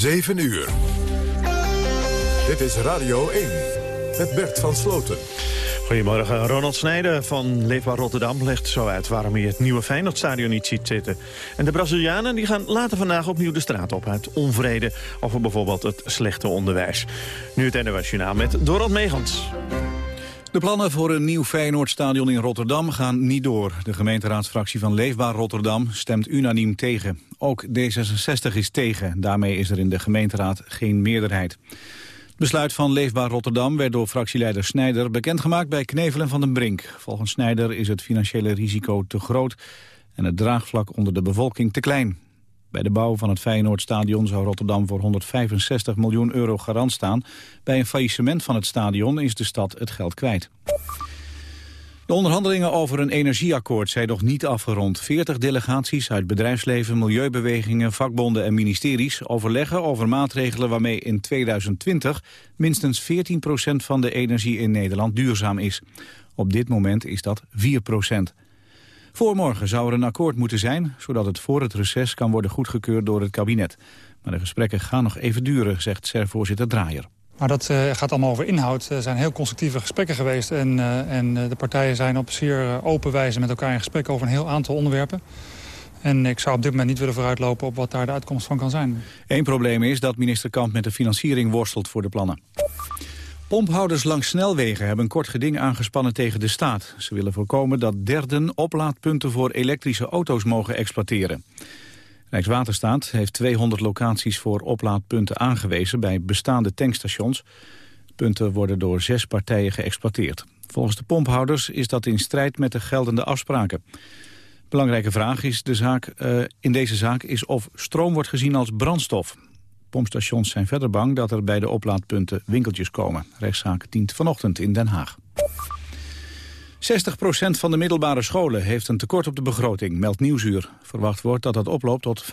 7 uur. Dit is Radio 1 met Bert van Sloten. Goedemorgen. Ronald Snijder van Leefbaar Rotterdam legt zo uit... waarom hij het nieuwe Feyenoordstadion niet ziet zitten. En de Brazilianen die gaan later vandaag opnieuw de straat op... uit onvrede over bijvoorbeeld het slechte onderwijs. Nu het NOS met Dorald Megans. De plannen voor een nieuw Feyenoordstadion in Rotterdam gaan niet door. De gemeenteraadsfractie van Leefbaar Rotterdam stemt unaniem tegen. Ook D66 is tegen. Daarmee is er in de gemeenteraad geen meerderheid. Het besluit van Leefbaar Rotterdam werd door fractieleider Snijder bekendgemaakt bij Knevel en Van den Brink. Volgens Snijder is het financiële risico te groot en het draagvlak onder de bevolking te klein. Bij de bouw van het Feyenoordstadion zou Rotterdam voor 165 miljoen euro garant staan. Bij een faillissement van het stadion is de stad het geld kwijt. De onderhandelingen over een energieakkoord zijn nog niet afgerond. 40 delegaties uit bedrijfsleven, milieubewegingen, vakbonden en ministeries overleggen over maatregelen waarmee in 2020 minstens 14% van de energie in Nederland duurzaam is. Op dit moment is dat 4 voor morgen zou er een akkoord moeten zijn... zodat het voor het reces kan worden goedgekeurd door het kabinet. Maar de gesprekken gaan nog even duren, zegt SER-voorzitter Draaier. Maar dat uh, gaat allemaal over inhoud. Er zijn heel constructieve gesprekken geweest. En, uh, en de partijen zijn op zeer open wijze met elkaar in gesprek over een heel aantal onderwerpen. En ik zou op dit moment niet willen vooruitlopen op wat daar de uitkomst van kan zijn. Eén probleem is dat minister Kamp met de financiering worstelt voor de plannen. Pomphouders langs snelwegen hebben een kort geding aangespannen tegen de staat. Ze willen voorkomen dat derden oplaadpunten voor elektrische auto's mogen exploiteren. Rijkswaterstaat heeft 200 locaties voor oplaadpunten aangewezen bij bestaande tankstations. Punten worden door zes partijen geëxploiteerd. Volgens de pomphouders is dat in strijd met de geldende afspraken. Belangrijke vraag is de zaak, uh, in deze zaak is of stroom wordt gezien als brandstof. Pompstations zijn verder bang dat er bij de oplaadpunten winkeltjes komen. Rechtszaak dient vanochtend in Den Haag. 60% van de middelbare scholen heeft een tekort op de begroting, meldt Nieuwsuur. Verwacht wordt dat dat oploopt tot 75%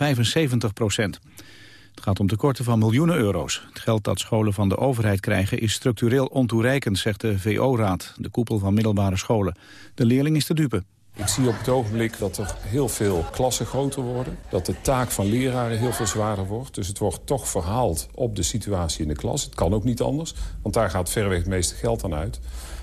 Het gaat om tekorten van miljoenen euro's. Het geld dat scholen van de overheid krijgen is structureel ontoereikend, zegt de VO-raad, de koepel van middelbare scholen. De leerling is te dupe. Ik zie op het ogenblik dat er heel veel klassen groter worden. Dat de taak van leraren heel veel zwaarder wordt. Dus het wordt toch verhaald op de situatie in de klas. Het kan ook niet anders, want daar gaat verreweg het meeste geld aan uit.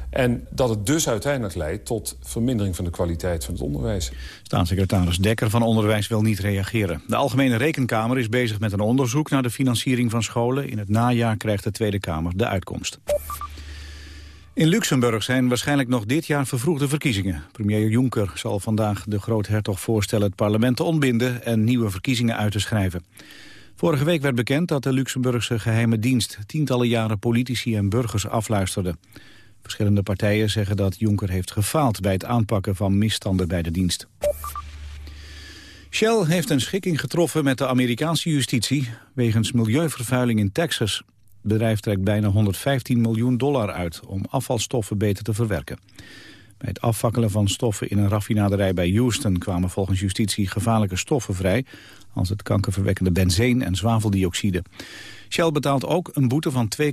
En dat het dus uiteindelijk leidt tot vermindering van de kwaliteit van het onderwijs. Staatssecretaris Dekker van Onderwijs wil niet reageren. De Algemene Rekenkamer is bezig met een onderzoek naar de financiering van scholen. In het najaar krijgt de Tweede Kamer de uitkomst. In Luxemburg zijn waarschijnlijk nog dit jaar vervroegde verkiezingen. Premier Juncker zal vandaag de groothertog voorstellen het parlement te ontbinden en nieuwe verkiezingen uit te schrijven. Vorige week werd bekend dat de Luxemburgse geheime dienst tientallen jaren politici en burgers afluisterde. Verschillende partijen zeggen dat Juncker heeft gefaald bij het aanpakken van misstanden bij de dienst. Shell heeft een schikking getroffen met de Amerikaanse justitie wegens milieuvervuiling in Texas. Het bedrijf trekt bijna 115 miljoen dollar uit om afvalstoffen beter te verwerken. Bij het afvakkelen van stoffen in een raffinaderij bij Houston kwamen volgens justitie gevaarlijke stoffen vrij, als het kankerverwekkende benzeen en zwaveldioxide. Shell betaalt ook een boete van 2,6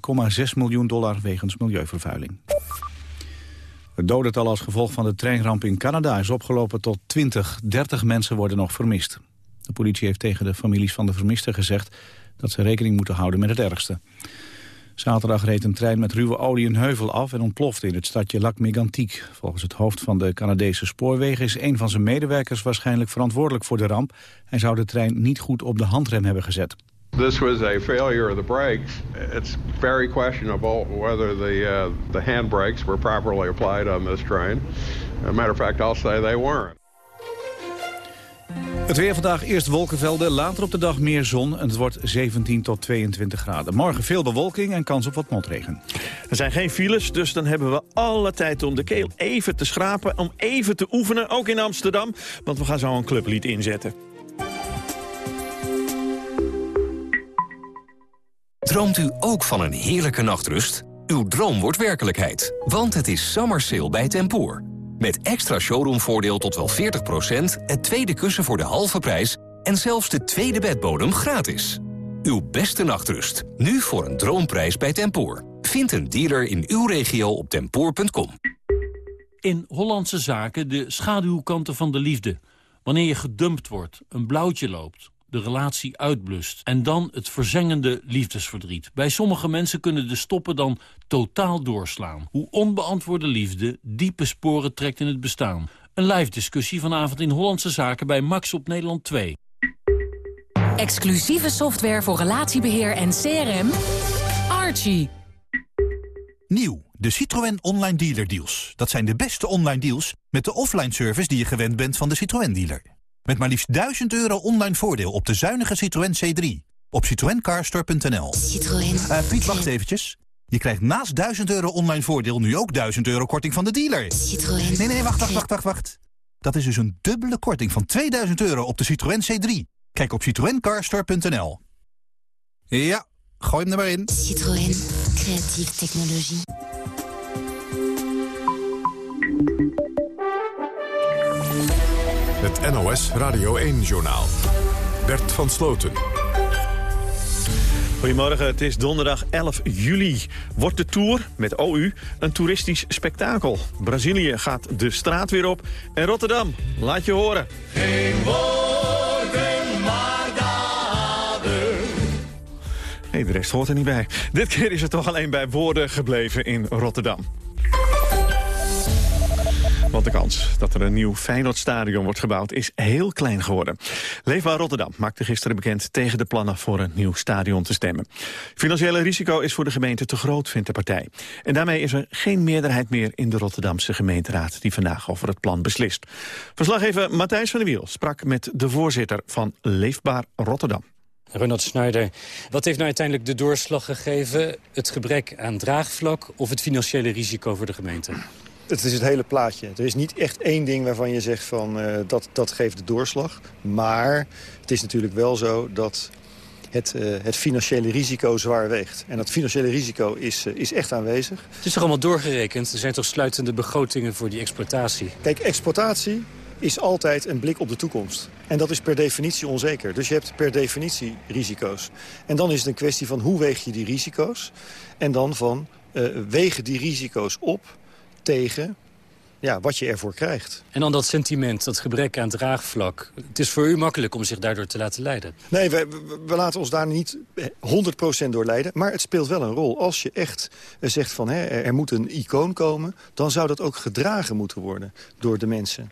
miljoen dollar wegens milieuvervuiling. Het dodental als gevolg van de treinramp in Canada is opgelopen tot 20. 30 mensen worden nog vermist. De politie heeft tegen de families van de vermisten gezegd dat ze rekening moeten houden met het ergste. Zaterdag reed een trein met ruwe olie een heuvel af en ontplofte in het stadje Lac Mégantic. Volgens het hoofd van de Canadese spoorwegen is een van zijn medewerkers waarschijnlijk verantwoordelijk voor de ramp. Hij zou de trein niet goed op de handrem hebben gezet. This was a failure of the brakes. It's very questionable whether the uh, the handbrakes were properly applied on this train. As a matter of fact, I'll say they weren't. Het weer vandaag eerst wolkenvelden, later op de dag meer zon... en het wordt 17 tot 22 graden. Morgen veel bewolking en kans op wat motregen. Er zijn geen files, dus dan hebben we alle tijd om de keel even te schrapen... om even te oefenen, ook in Amsterdam. Want we gaan zo een clublied inzetten. Droomt u ook van een heerlijke nachtrust? Uw droom wordt werkelijkheid, want het is summer sale bij Tempoor. Met extra showroomvoordeel tot wel 40%, het tweede kussen voor de halve prijs... en zelfs de tweede bedbodem gratis. Uw beste nachtrust, nu voor een droomprijs bij Tempoor. Vind een dealer in uw regio op tempoor.com. In Hollandse zaken de schaduwkanten van de liefde. Wanneer je gedumpt wordt, een blauwtje loopt de relatie uitblust. En dan het verzengende liefdesverdriet. Bij sommige mensen kunnen de stoppen dan totaal doorslaan. Hoe onbeantwoorde liefde diepe sporen trekt in het bestaan. Een live discussie vanavond in Hollandse Zaken bij Max op Nederland 2. Exclusieve software voor relatiebeheer en CRM. Archie. Nieuw, de Citroën Online Dealer Deals. Dat zijn de beste online deals met de offline service die je gewend bent van de Citroën dealer. Met maar liefst 1000 euro online voordeel op de zuinige Citroën C3. Op citroencarstore.nl. Citroën. Uh, Piet, wacht eventjes. Je krijgt naast 1000 euro online voordeel nu ook 1000 euro korting van de dealer. Citroën. Nee, nee, wacht, wacht, wacht, wacht, wacht. Dat is dus een dubbele korting van 2000 euro op de Citroën C3. Kijk op citroencarstore.nl. Ja, gooi hem er maar in. Citroën. Creatieve technologie. Het NOS Radio 1-journaal. Bert van Sloten. Goedemorgen, het is donderdag 11 juli. Wordt de Tour, met OU, een toeristisch spektakel. Brazilië gaat de straat weer op. En Rotterdam, laat je horen. Geen woorden, maar daden. Nee, de rest hoort er niet bij. Dit keer is het toch alleen bij woorden gebleven in Rotterdam. Want de kans dat er een nieuw Feyenoordstadion wordt gebouwd is heel klein geworden. Leefbaar Rotterdam maakte gisteren bekend tegen de plannen voor een nieuw stadion te stemmen. Financiële risico is voor de gemeente te groot, vindt de partij. En daarmee is er geen meerderheid meer in de Rotterdamse gemeenteraad die vandaag over het plan beslist. Verslaggever Matthijs van der Wiel sprak met de voorzitter van Leefbaar Rotterdam. Ronald Schneider, wat heeft nou uiteindelijk de doorslag gegeven? Het gebrek aan draagvlak of het financiële risico voor de gemeente? Het is het hele plaatje. Er is niet echt één ding waarvan je zegt van uh, dat, dat geeft de doorslag. Maar het is natuurlijk wel zo dat het, uh, het financiële risico zwaar weegt. En dat financiële risico is, uh, is echt aanwezig. Het is toch allemaal doorgerekend? Er zijn toch sluitende begrotingen voor die exploitatie? Kijk, exploitatie is altijd een blik op de toekomst. En dat is per definitie onzeker. Dus je hebt per definitie risico's. En dan is het een kwestie van hoe weeg je die risico's? En dan van wegen die risico's op tegen ja, wat je ervoor krijgt. En dan dat sentiment, dat gebrek aan draagvlak. Het is voor u makkelijk om zich daardoor te laten leiden. Nee, we, laten ons daar niet 100% door leiden. Maar het speelt wel een rol. Als je echt zegt van hè, er moet een icoon komen... dan zou dat ook gedragen moeten worden door de mensen.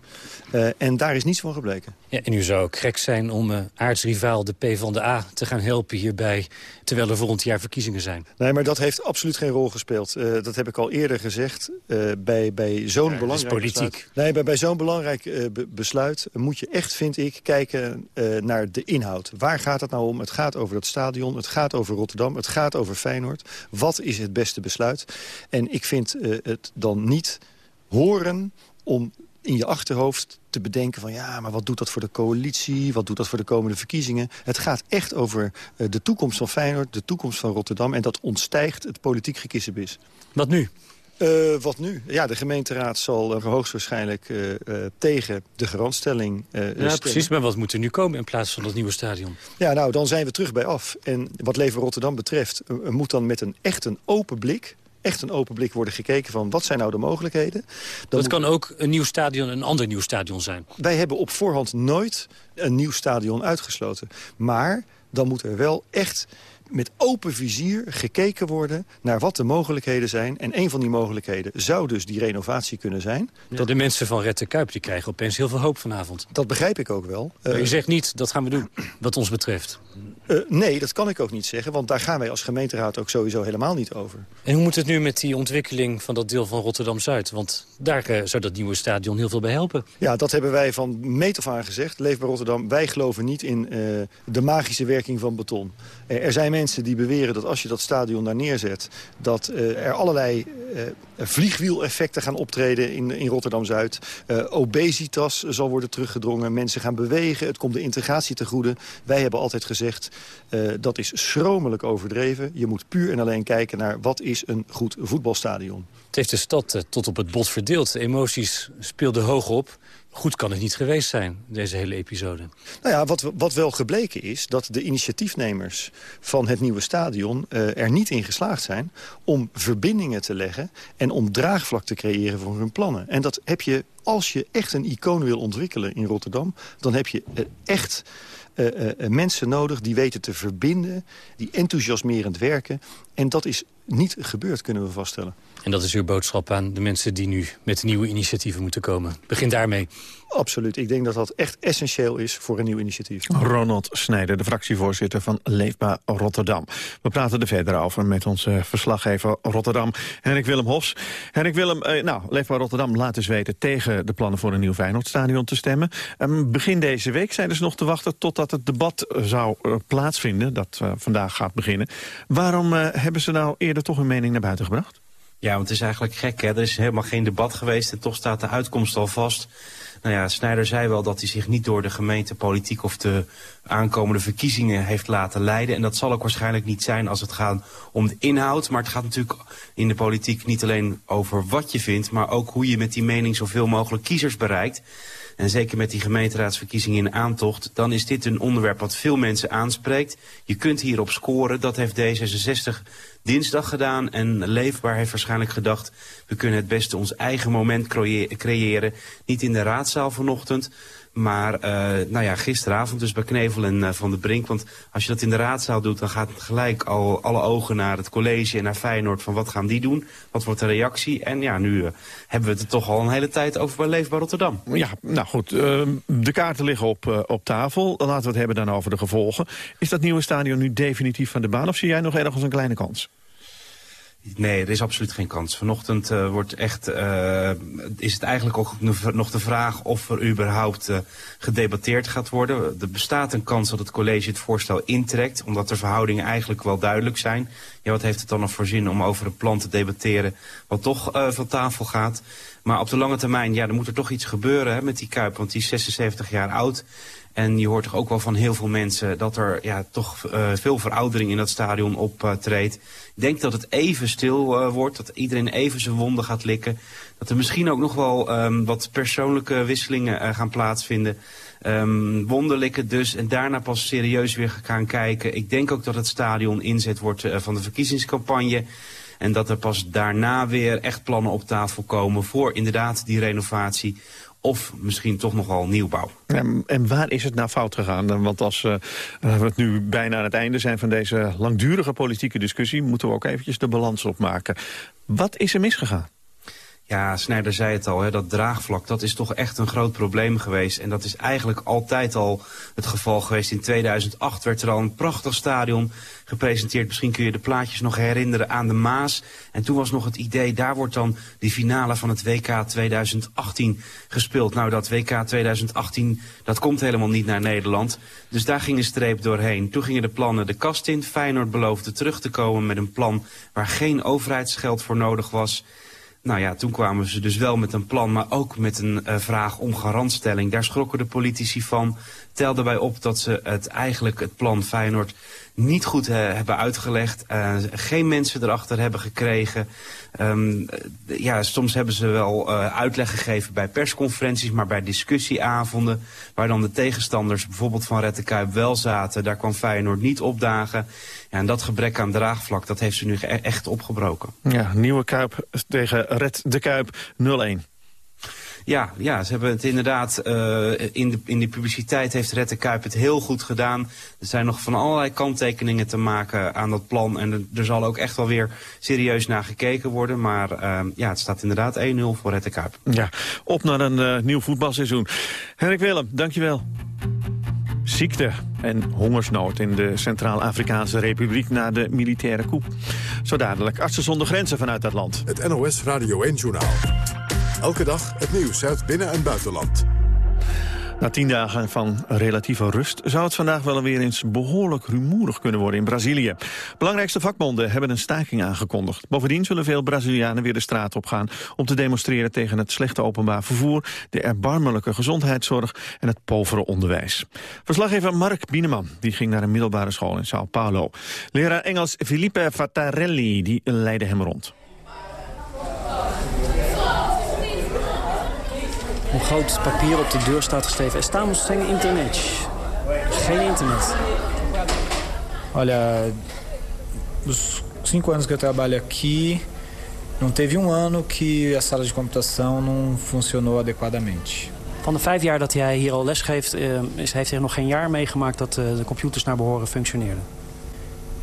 Uh, en daar is niets van gebleken. Ja, en u zou ook gek zijn om uh, aardsrivaal de P van de A te gaan helpen hierbij... terwijl er volgend jaar verkiezingen zijn. Nee, maar dat heeft absoluut geen rol gespeeld. Uh, dat heb ik al eerder gezegd. bij bij zo'n ja, politiek. besluit. Nee, bij, bij zo'n belangrijk be besluit moet je echt, vind ik, kijken naar de inhoud. Waar gaat het nou om? Het gaat over het stadion, het gaat over Rotterdam, het gaat over Feyenoord. Wat is het beste besluit? En ik vind het dan niet horen om in je achterhoofd te bedenken van... ja, maar wat doet dat voor de coalitie? Wat doet dat voor de komende verkiezingen? Het gaat echt over uh, de toekomst van Feyenoord, de toekomst van Rotterdam... en dat ontstijgt het politiek gekissenbis. Wat nu? Uh, wat nu? Ja, de gemeenteraad zal uh, hoogstwaarschijnlijk uh, tegen de garantstelling Ja, stemmen. precies. Maar wat moet er nu komen in plaats van dat nieuwe stadion? Ja, nou, dan zijn we terug bij af. En wat Leven Rotterdam betreft moet dan met een echt een open blik echt een open blik worden gekeken van wat zijn nou de mogelijkheden. Dan dat kan ook een nieuw stadion, een ander nieuw stadion zijn. Wij hebben op voorhand nooit een nieuw stadion uitgesloten. Maar dan moet er wel echt met open vizier gekeken worden naar wat de mogelijkheden zijn. En een van die mogelijkheden zou dus die renovatie kunnen zijn. Ja, dat... De mensen van Red de Kuip die krijgen opeens heel veel hoop vanavond. Dat begrijp ik ook wel. Maar je uh, zegt niet, dat gaan we doen, wat ons betreft. Uh, nee, dat kan ik ook niet zeggen, want daar gaan wij als gemeenteraad ook sowieso helemaal niet over. En hoe moet het nu met die ontwikkeling van dat deel van Rotterdam-Zuid? Want daar uh, zou dat nieuwe stadion heel veel bij helpen. Ja, dat hebben wij van meet af aan gezegd. Leefbaar Rotterdam, wij geloven niet in de magische werking van beton. er zijn mensen die beweren dat als je dat stadion daar neerzet... dat er allerlei vliegwieleffecten gaan optreden in, in Rotterdam-Zuid. obesitas zal worden teruggedrongen, mensen gaan bewegen, het komt de integratie te goede. Wij hebben altijd gezegd, uh, dat is schromelijk overdreven. Je moet puur en alleen kijken naar wat is een goed voetbalstadion. Het heeft de stad uh, tot op het bot verdeeld. De emoties speelden hoog op. Goed kan het niet geweest zijn, deze hele episode. Nou ja, wat, wat wel gebleken is dat de initiatiefnemers van het nieuwe stadion uh, er niet in geslaagd zijn om verbindingen te leggen en om draagvlak te creëren voor hun plannen. En dat heb je, als je echt een icoon wil ontwikkelen in Rotterdam, dan heb je uh, echt mensen nodig die weten te verbinden... die enthousiasmerend werken. En dat is niet gebeurd, kunnen we vaststellen. En dat is uw boodschap aan de mensen die nu met nieuwe initiatieven moeten komen. Begin daarmee. Absoluut. Ik denk dat dat echt essentieel is voor een nieuw initiatief. Ronald Snijder, de fractievoorzitter van Leefbaar Rotterdam. We praten er verder over met onze verslaggever Rotterdam, Henrik Willem Hofs. Henrik Willem, eh, nou, Leefbaar Rotterdam laat dus weten tegen de plannen voor een nieuw Feyenoordstadion te stemmen. Um, begin deze week zijn dus nog te wachten totdat het debat eh, zou uh, plaatsvinden, dat uh, vandaag gaat beginnen. Waarom uh, hebben ze nou eerder toch hun mening naar buiten gebracht? Ja, want het is eigenlijk gek. Hè? Er is helemaal geen debat geweest en toch staat de uitkomst al vast. Nou ja, Snijder zei wel dat hij zich niet door de gemeentepolitiek of de aankomende verkiezingen heeft laten leiden. En dat zal ook waarschijnlijk niet zijn als het gaat om de inhoud. Maar het gaat natuurlijk in de politiek niet alleen over wat je vindt, maar ook hoe je met die mening zoveel mogelijk kiezers bereikt. En zeker met die gemeenteraadsverkiezingen in aantocht... dan is dit een onderwerp wat veel mensen aanspreekt. Je kunt hierop scoren. Dat heeft D66 dinsdag gedaan. En Leefbaar heeft waarschijnlijk gedacht... we kunnen het beste ons eigen moment creëren. Niet in de raadzaal vanochtend... Maar uh, nou ja, gisteravond dus bij Knevel en uh, Van de Brink. Want als je dat in de raadzaal doet, dan gaat gelijk al alle ogen naar het college en naar Feyenoord. Van wat gaan die doen? Wat wordt de reactie? En ja, nu uh, hebben we het er toch al een hele tijd over bij Leefbaar Rotterdam. Ja, nou goed. de kaarten liggen op, op tafel. Laten we het hebben dan over de gevolgen. Is dat nieuwe stadion nu definitief van de baan of zie jij nog ergens een kleine kans? Nee, er is absoluut geen kans. Vanochtend uh, wordt echt, uh, is het eigenlijk ook nog de vraag of er überhaupt uh, gedebatteerd gaat worden. Er bestaat een kans dat het college het voorstel intrekt, omdat de verhoudingen eigenlijk wel duidelijk zijn. Ja, wat heeft het dan nog voor zin om over een plan te debatteren wat toch van tafel gaat? Maar op de lange termijn, ja, er moet er toch iets gebeuren hè, met die Kuip, want die is 76 jaar oud. En je hoort toch ook wel van heel veel mensen dat er ja, toch uh, veel veroudering in dat stadion optreedt. Ik denk dat het even stil uh, wordt, dat iedereen even zijn wonden gaat likken. Dat er misschien ook nog wel um, wat persoonlijke wisselingen gaan plaatsvinden. Um, wonden likken dus en daarna pas serieus weer gaan kijken. Ik denk ook dat het stadion inzet wordt van de verkiezingscampagne. En dat er pas daarna weer echt plannen op tafel komen voor inderdaad die renovatie of misschien toch nogal nieuwbouw. En, en waar is het nou fout gegaan? Want als uh, we het nu bijna aan het einde zijn van deze langdurige politieke discussie... moeten we ook eventjes de balans opmaken. Wat is er misgegaan? Ja, Snijder zei het al, hè, dat draagvlak, dat is toch echt een groot probleem geweest. En dat is eigenlijk altijd al het geval geweest. In 2008 werd er al een prachtig stadion gepresenteerd. Misschien kun je de plaatjes nog herinneren aan de Maas. En toen was nog het idee, daar wordt dan die finale van het WK 2018 gespeeld. Nou, dat WK 2018, dat komt helemaal niet naar Nederland. Dus daar ging een streep doorheen. Toen gingen de plannen de kast in. Feyenoord beloofde terug te komen met een plan waar geen overheidsgeld voor nodig was... Nou ja, toen kwamen ze dus wel met een plan, maar ook met een uh, vraag om garantstelling. Daar schrokken de politici van. Tel daarbij op dat ze het eigenlijk het plan Feyenoord niet goed uh, hebben uitgelegd. Uh, geen mensen erachter hebben gekregen. Um, ja, soms hebben ze wel uh, uitleg gegeven bij persconferenties, maar bij discussieavonden, waar dan de tegenstanders bijvoorbeeld van Red de Kuip wel zaten, daar kwam Feyenoord niet opdagen. Ja, en dat gebrek aan draagvlak, dat heeft ze nu echt opgebroken. Ja, nieuwe Kuip tegen Red de Kuip 0-1. Ja, ja, ze hebben het inderdaad, uh, in, de, in de publiciteit heeft Rette Kuip het heel goed gedaan. Er zijn nog van allerlei kanttekeningen te maken aan dat plan. En er, er zal ook echt wel weer serieus naar gekeken worden. Maar uh, ja, het staat inderdaad 1-0 voor Rette Kuip. Ja, op naar een uh, nieuw voetbalseizoen. Henrik Willem, dankjewel. Ziekte en hongersnood in de Centraal-Afrikaanse Republiek na de militaire coup. Zo dadelijk, artsen zonder grenzen vanuit dat land. Het NOS Radio 1-journaal. Elke dag het nieuws uit binnen- en buitenland. Na tien dagen van relatieve rust zou het vandaag wel weer eens behoorlijk rumoerig kunnen worden in Brazilië. Belangrijkste vakbonden hebben een staking aangekondigd. Bovendien zullen veel Brazilianen weer de straat op gaan om te demonstreren tegen het slechte openbaar vervoer, de erbarmelijke gezondheidszorg en het povere onderwijs. Verslaggever Mark Bieneman die ging naar een middelbare school in Sao Paulo. Leraar Engels Felipe Fattarelli die leidde hem rond. Een groot papier op de deur staat geschreven. Estamos sem internet. Geen internet. Olha, dos cinco anos que eu trabalho aqui, não teve um ano que a sala de computação não funcionou adequadamente. Van de vijf jaar dat hij hier al les geeft, is, heeft hij nog geen jaar meegemaakt dat uh, de computers naar behoren functioneerden.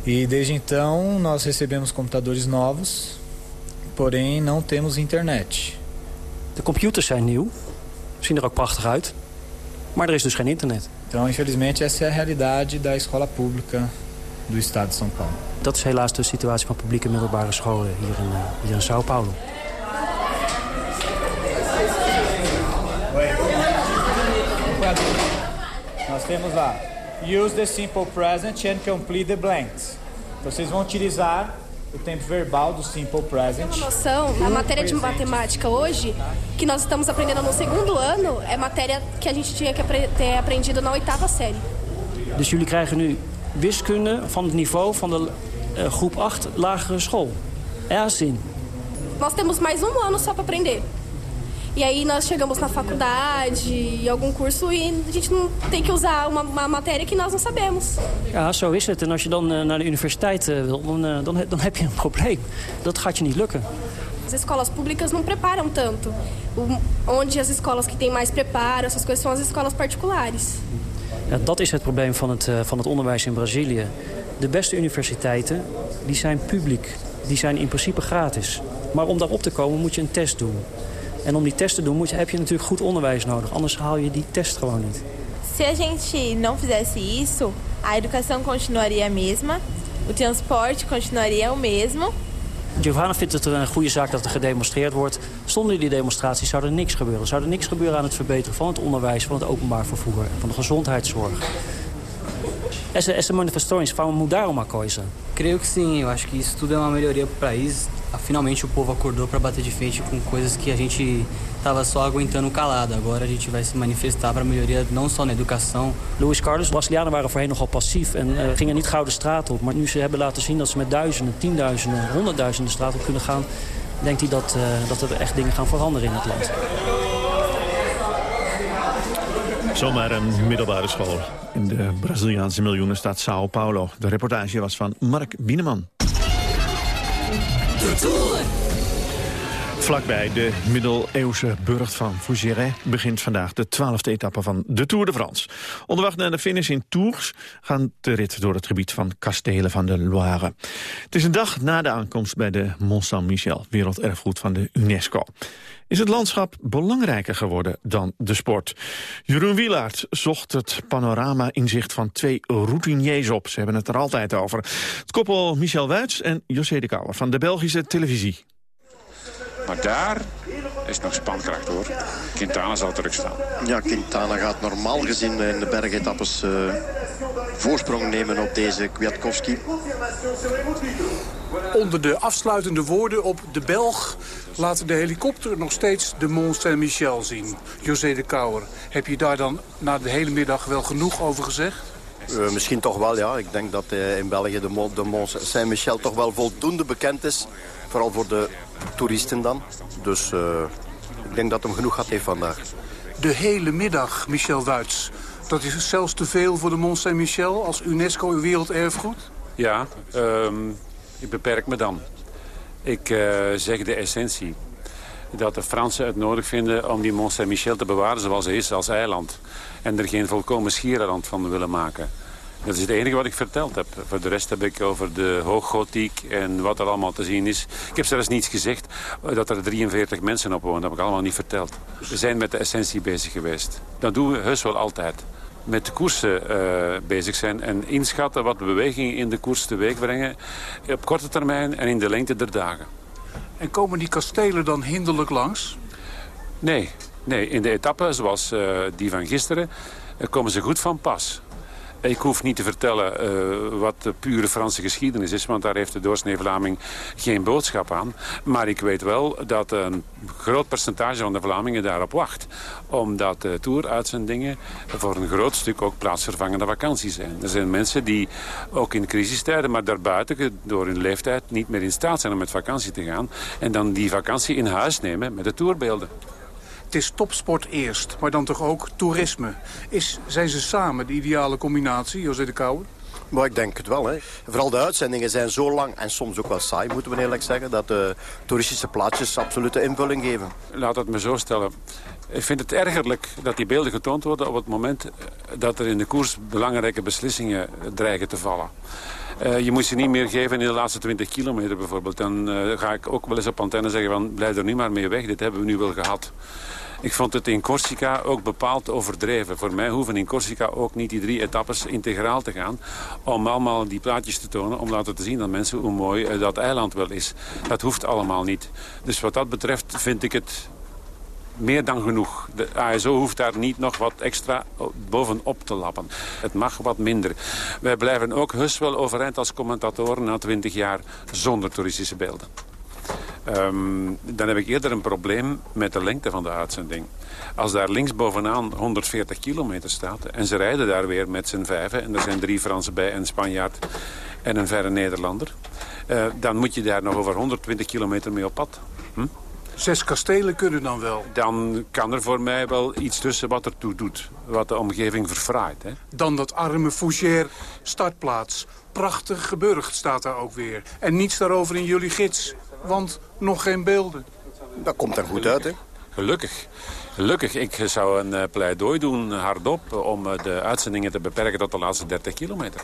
E desde então nós recebemos computadores novos, porém não temos internet. De computers zijn nieuw, zien er ook prachtig uit, maar er is dus geen internet. Então, infelizmente, essa é a realidade da escola pública do estado de São Paulo. Dat is helaas de situatie van publieke middelbare scholen hier in, uh, hier in São Paulo. Nós temos lá, use the simple present and complete the blanks. Vocês vão utilizar o tempo verbal do simple present. Uma noção, a matéria de matemática hoje, que nós estamos aprendendo no segundo ano, é matéria que a gente tinha que ter aprendido na oitava série. Dus jullie krijgen nu wiskunde van het niveau van de uh, groep 8 lagere school. É assim. Nós temos mais um ano só para aprender. E aí nós chegamos na faculdade, em algum curso, e a gente não tem que usar uma, uma matéria que nós não sabemos. Ja, zo is het. En als je dan uh, naar de universiteit uh, wil, dan, uh, dan, dan heb je een probleem. Dat gaat je niet lukken. As escolas públicas não preparam tanto. O, onde as escolas que têm mais preparo, essas coisas, são as escolas particulares. Ja, dat is het probleem van het, van het onderwijs in Brazilië. De beste universiteiten, die zijn publiek. Die zijn in principe gratis. Maar om daarop te komen moet je een test doen. En om die test te doen moet je, heb je natuurlijk goed onderwijs nodig. Anders haal je die test gewoon niet. Se a gente não fizesse isso, a educação continuaria a mesma, o transporte continuaria o mesmo. Giovanna vindt het een goede zaak dat er gedemonstreerd wordt. Zonder die demonstraties zou er niks gebeuren. Zou er niks gebeuren aan het verbeteren van het onderwijs, van het openbaar vervoer, van de gezondheidszorg. Essa, essa manifestações vão mudar uma coisa? Creio que sim. Eu acho que isso tudo é uma melhoria para o país. Finalmente o povo acordou para bater de frente com coisas que a gente estava só aguentando calado. Agora a gente vai se manifestar para melhoria não só na educação. Luis Carlos, Brazilianen waren voorheen nogal passief en uh, gingen niet gauw de straat op. Maar nu ze hebben laten zien dat ze met duizenden, tienduizenden, honderdduizenden de straat op kunnen gaan... denkt hij dat, uh, dat er echt dingen gaan veranderen in het land. Zomaar een middelbare school in de Braziliaanse miljoenenstad Sao Paulo. De reportage was van Mark Bieneman. De Tour. Vlakbij de middeleeuwse burcht van Fougeray begint vandaag de twaalfde etappe van de Tour de France. Onderweg naar de finish in Tours gaan de rit door het gebied van Kastelen van de Loire. Het is een dag na de aankomst bij de Mont Saint-Michel, werelderfgoed van de UNESCO. Is het landschap belangrijker geworden dan de sport? Jeroen Wielaert zocht het panorama-inzicht van twee routiniers op. Ze hebben het er altijd over. Het koppel Michel Wuits en José de Kouwer van de Belgische televisie. Maar daar is nog spankracht hoor. Quintana zal terug staan. Ja, Quintana gaat normaal gezien in de bergetappes uh, voorsprong nemen op deze Kwiatkowski. Onder de afsluitende woorden op de Belg laten de helikopter nog steeds de Mont Saint-Michel zien. José de Kouwer, heb je daar dan na de hele middag wel genoeg over gezegd? Uh, misschien toch wel, ja. Ik denk dat uh, in België de Mont, de Mont Saint-Michel toch wel voldoende bekend is. Vooral voor de toeristen dan. Dus uh, ik denk dat hem genoeg had heeft vandaag. De hele middag, Michel Wuits. Dat is zelfs te veel voor de Mont Saint-Michel als UNESCO werelderfgoed? Ja, um, ik beperk me dan. Ik uh, zeg de essentie. Dat de Fransen het nodig vinden om die Mont Saint-Michel te bewaren zoals hij is, als eiland. En er geen volkomen schiereiland van willen maken. Dat is het enige wat ik verteld heb. Voor de rest heb ik over de hooggotiek en wat er allemaal te zien is. Ik heb zelfs niets gezegd dat er 43 mensen op wonen. Dat heb ik allemaal niet verteld. We zijn met de essentie bezig geweest. Dat doen we heus wel altijd. Met de koersen uh, bezig zijn en inschatten wat de bewegingen in de koers teweeg brengen. Op korte termijn en in de lengte der dagen. En komen die kastelen dan hinderlijk langs? Nee, nee. in de etappe zoals uh, die van gisteren komen ze goed van pas. Ik hoef niet te vertellen uh, wat de pure Franse geschiedenis is... want daar heeft de doorsnee Vlaming geen boodschap aan. Maar ik weet wel dat een groot percentage van de Vlamingen daarop wacht. Omdat de Tour-uitzendingen voor een groot stuk ook plaatsvervangende vakanties zijn. Er zijn mensen die ook in crisistijden, maar daarbuiten... door hun leeftijd niet meer in staat zijn om met vakantie te gaan... en dan die vakantie in huis nemen met de tourbeelden. Het is topsport eerst, maar dan toch ook toerisme. Is, zijn ze samen de ideale combinatie, José de Kouwer? Maar ik denk het wel. Hè. Vooral de uitzendingen zijn zo lang en soms ook wel saai, moeten we eerlijk zeggen... dat de toeristische plaatsjes absolute invulling geven. Laat het me zo stellen. Ik vind het ergerlijk dat die beelden getoond worden op het moment eh, dat er in de koers belangrijke beslissingen dreigen te vallen. Uh, je moet ze niet meer geven in de laatste 20 kilometer bijvoorbeeld. Dan uh, ga ik ook wel eens op antenne zeggen van blijf er nu maar mee weg. Dit hebben we nu wel gehad. Ik vond het in Corsica ook bepaald overdreven. Voor mij hoeven in Corsica ook niet die drie etappes integraal te gaan... om allemaal die plaatjes te tonen, om laten te zien aan mensen hoe mooi dat eiland wel is. Dat hoeft allemaal niet. Dus wat dat betreft vind ik het meer dan genoeg. De ASO hoeft daar niet nog wat extra bovenop te lappen. Het mag wat minder. Wij blijven ook heus wel overeind als commentatoren na twintig jaar zonder toeristische beelden. Um, dan heb ik eerder een probleem met de lengte van de uitzending. Als daar links bovenaan 140 kilometer staat... en ze rijden daar weer met z'n vijven... en er zijn drie Fransen bij, een Spanjaard en een verre Nederlander... Uh, dan moet je daar nog over 120 kilometer mee op pad. Hm? Zes kastelen kunnen dan wel. Dan kan er voor mij wel iets tussen wat ertoe doet. Wat de omgeving verfraait. Hè? Dan dat arme Fougère startplaats. Prachtig geburgd staat daar ook weer. En niets daarover in jullie gids. Want nog geen beelden. Dat komt er goed uit, hè? Gelukkig. Gelukkig, ik zou een uh, pleidooi doen hardop om uh, de uitzendingen te beperken tot de laatste 30 kilometer.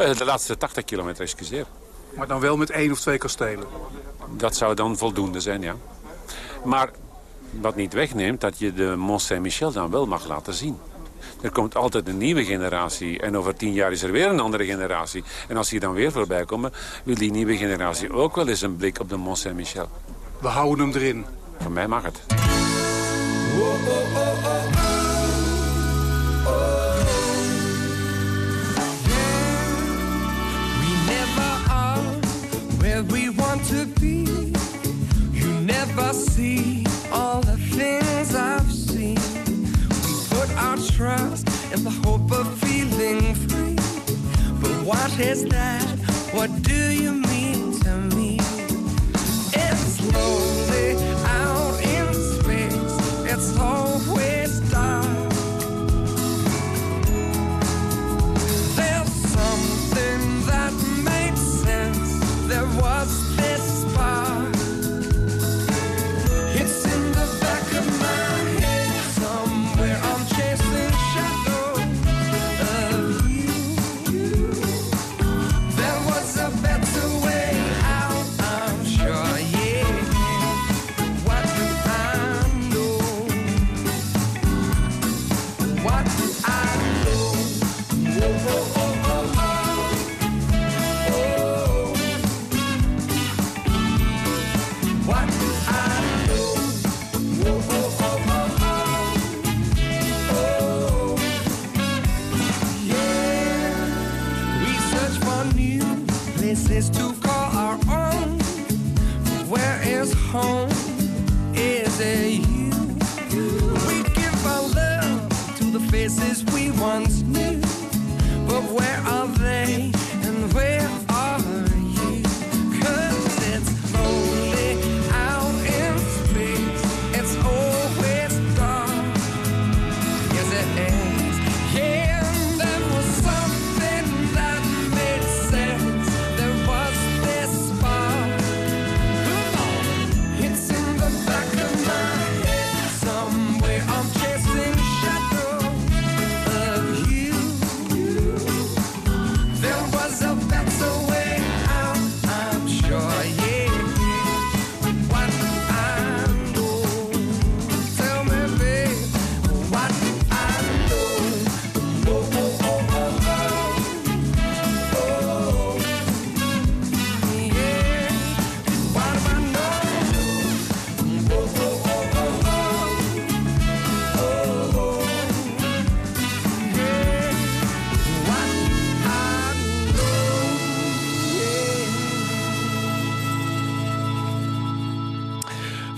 Uh, de laatste 80 kilometer, excuseer. Maar dan wel met één of twee kastelen? Dat zou dan voldoende zijn, ja. Maar wat niet wegneemt dat je de Mont Saint-Michel dan wel mag laten zien. Er komt altijd een nieuwe generatie. En over tien jaar is er weer een andere generatie. En als die dan weer voorbij komen, wil die nieuwe generatie ook wel eens een blik op de Mont Saint-Michel. We houden hem erin. Van mij mag het. we want to be. You never see our trust in the hope of feeling free. But what is that? What do you mean to me? It's lonely out in space. It's always dark. There's something that makes sense. There was this spark.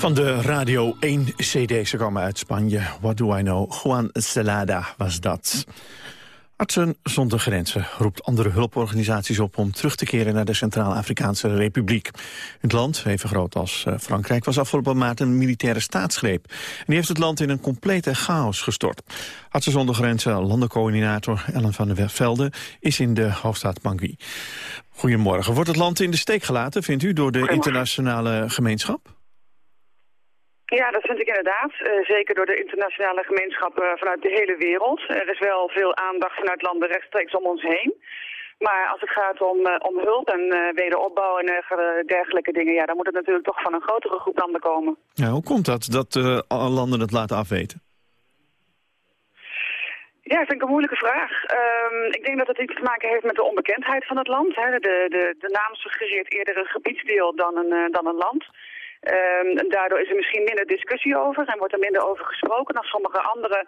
Van de Radio 1 CD, ze komen uit Spanje. What do I know? Juan Celada was dat. Artsen zonder grenzen roept andere hulporganisaties op om terug te keren naar de Centraal-Afrikaanse Republiek. Het land, even groot als eh, Frankrijk, was afgelopen maand een militaire staatsgreep. En die heeft het land in een complete chaos gestort. Artsen zonder grenzen landencoördinator Ellen van der Velde is in de hoofdstad Bangui. Goedemorgen. Wordt het land in de steek gelaten, vindt u, door de internationale gemeenschap? Ja, dat vind ik inderdaad. Uh, zeker door de internationale gemeenschap uh, vanuit de hele wereld. Er is wel veel aandacht vanuit landen rechtstreeks om ons heen. Maar als het gaat om, uh, om hulp en wederopbouw en dergelijke dingen... Ja, dan moet het natuurlijk toch van een grotere groep landen komen. Ja, hoe komt dat, dat landen het laten afweten? Ja, dat vind ik een moeilijke vraag. Um, ik denk dat het iets te maken heeft met de onbekendheid van het land. Hè. De, de, de naam suggereert eerder een gebiedsdeel dan een, dan een land... Um, en daardoor is er misschien minder discussie over en wordt er minder over gesproken dan sommige andere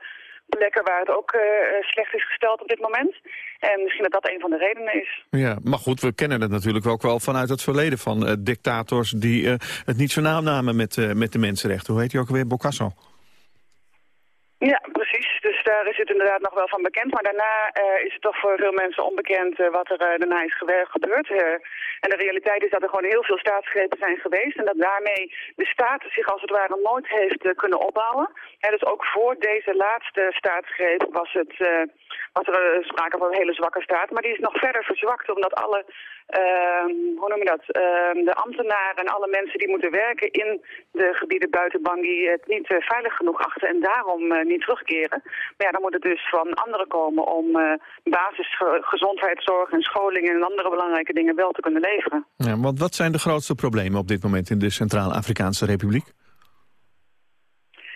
plekken waar het ook uh, slecht is gesteld op dit moment. En misschien dat dat een van de redenen is. Ja, maar goed, we kennen het natuurlijk ook wel vanuit het verleden van uh, dictators die uh, het niet zo nauw namen met, met de mensenrechten. Hoe heet hij ook weer? Bocasso? Ja, precies. Dus daar is het inderdaad nog wel van bekend. Maar daarna uh, is het toch voor veel mensen onbekend uh, wat er uh, daarna is gebeurd. en de realiteit is dat er gewoon heel veel staatsgrepen zijn geweest. En dat daarmee de staat zich als het ware nooit heeft kunnen opbouwen. En dus ook voor deze laatste staatsgreep was, het, was er sprake van een hele zwakke staat. Maar die is nog verder verzwakt omdat alle uh, hoe noem je dat, uh, de ambtenaren en alle mensen die moeten werken in de gebieden buiten Bangui het niet veilig genoeg achten en daarom niet terugkeren. Maar ja, dan moet het dus van anderen komen om uh, basisgezondheidszorg en scholing en andere belangrijke dingen wel te kunnen leveren. Ja, want wat zijn de grootste problemen op dit moment in de Centraal-Afrikaanse Republiek?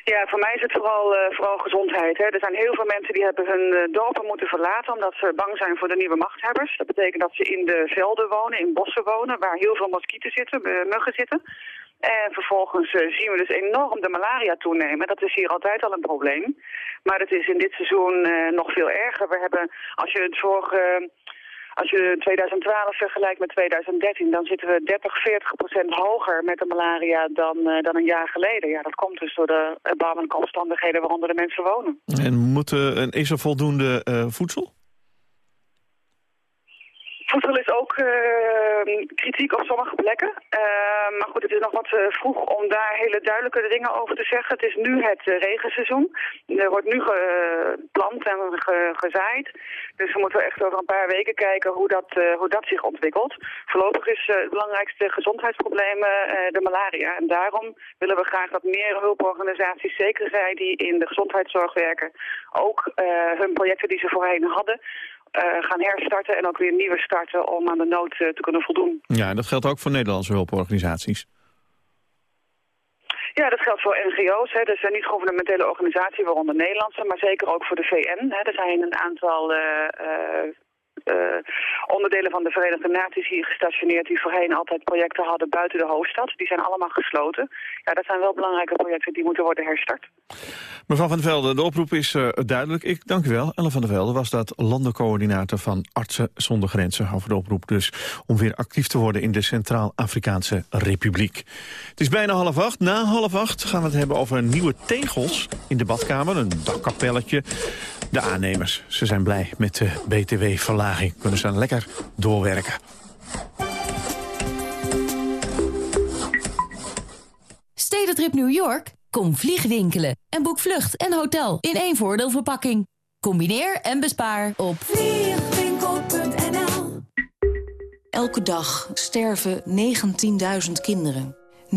Ja, voor mij is het vooral, uh, vooral gezondheid. Hè. Er zijn heel veel mensen die hebben hun uh, dorpen moeten verlaten omdat ze bang zijn voor de nieuwe machthebbers. Dat betekent dat ze in de velden wonen, in bossen wonen, waar heel veel moskieten zitten, muggen zitten. En vervolgens zien we dus enorm de malaria toenemen. Dat is hier altijd al een probleem. Maar dat is in dit seizoen nog veel erger. We hebben, als je het vorige als je 2012 vergelijkt met 2013, dan zitten we 30, 40 procent hoger met de malaria dan, dan een jaar geleden. Ja, dat komt dus door de erbarmelijke omstandigheden waaronder de mensen wonen. En moet, uh, is er voldoende voedsel? Voedsel is ook uh, kritiek op sommige plekken. Uh, maar goed, het is nog wat uh, vroeg om daar hele duidelijke dingen over te zeggen. Het is nu het regenseizoen. Er wordt nu geplant en ge gezaaid. Dus we moeten echt over een paar weken kijken hoe dat, hoe dat zich ontwikkelt. Voorlopig is het belangrijkste gezondheidsprobleem de malaria. En daarom willen we graag dat meer hulporganisaties, zeker zij die in de gezondheidszorg werken, ook hun projecten die ze voorheen hadden, gaan herstarten en ook weer nieuwe starten om aan de nood uh, te kunnen voldoen. Ja, en dat geldt ook voor Nederlandse hulporganisaties. Ja, dat geldt voor NGO's. Hè. Dus een niet-governementele organisatie, waaronder Nederlandse, maar zeker ook voor de VN. Hè. Er zijn een aantal uh, onderdelen van de Verenigde Naties hier gestationeerd... die voorheen altijd projecten hadden buiten de hoofdstad. Die zijn allemaal gesloten. Ja, dat zijn wel belangrijke projecten die moeten worden herstart. Mevrouw van der Velde, de oproep is uh, duidelijk. Ik dank u wel. Ellen van der Velde was dat landencoördinator van Artsen zonder Grenzen... over de oproep dus om weer actief te worden in de Centraal-Afrikaanse Republiek. Het is bijna half acht. Na half acht gaan we het hebben over nieuwe tegels in de badkamer. Een dakkapelletje. De aannemers, ze zijn blij met de btw-verlaging. Kunnen ze dan lekker doorwerken. Stedentrip New York? Kom vliegwinkelen en boek vlucht en hotel in één voordeelverpakking. Combineer en bespaar op vliegwinkel.nl Elke dag sterven 19.000 kinderen. 19.000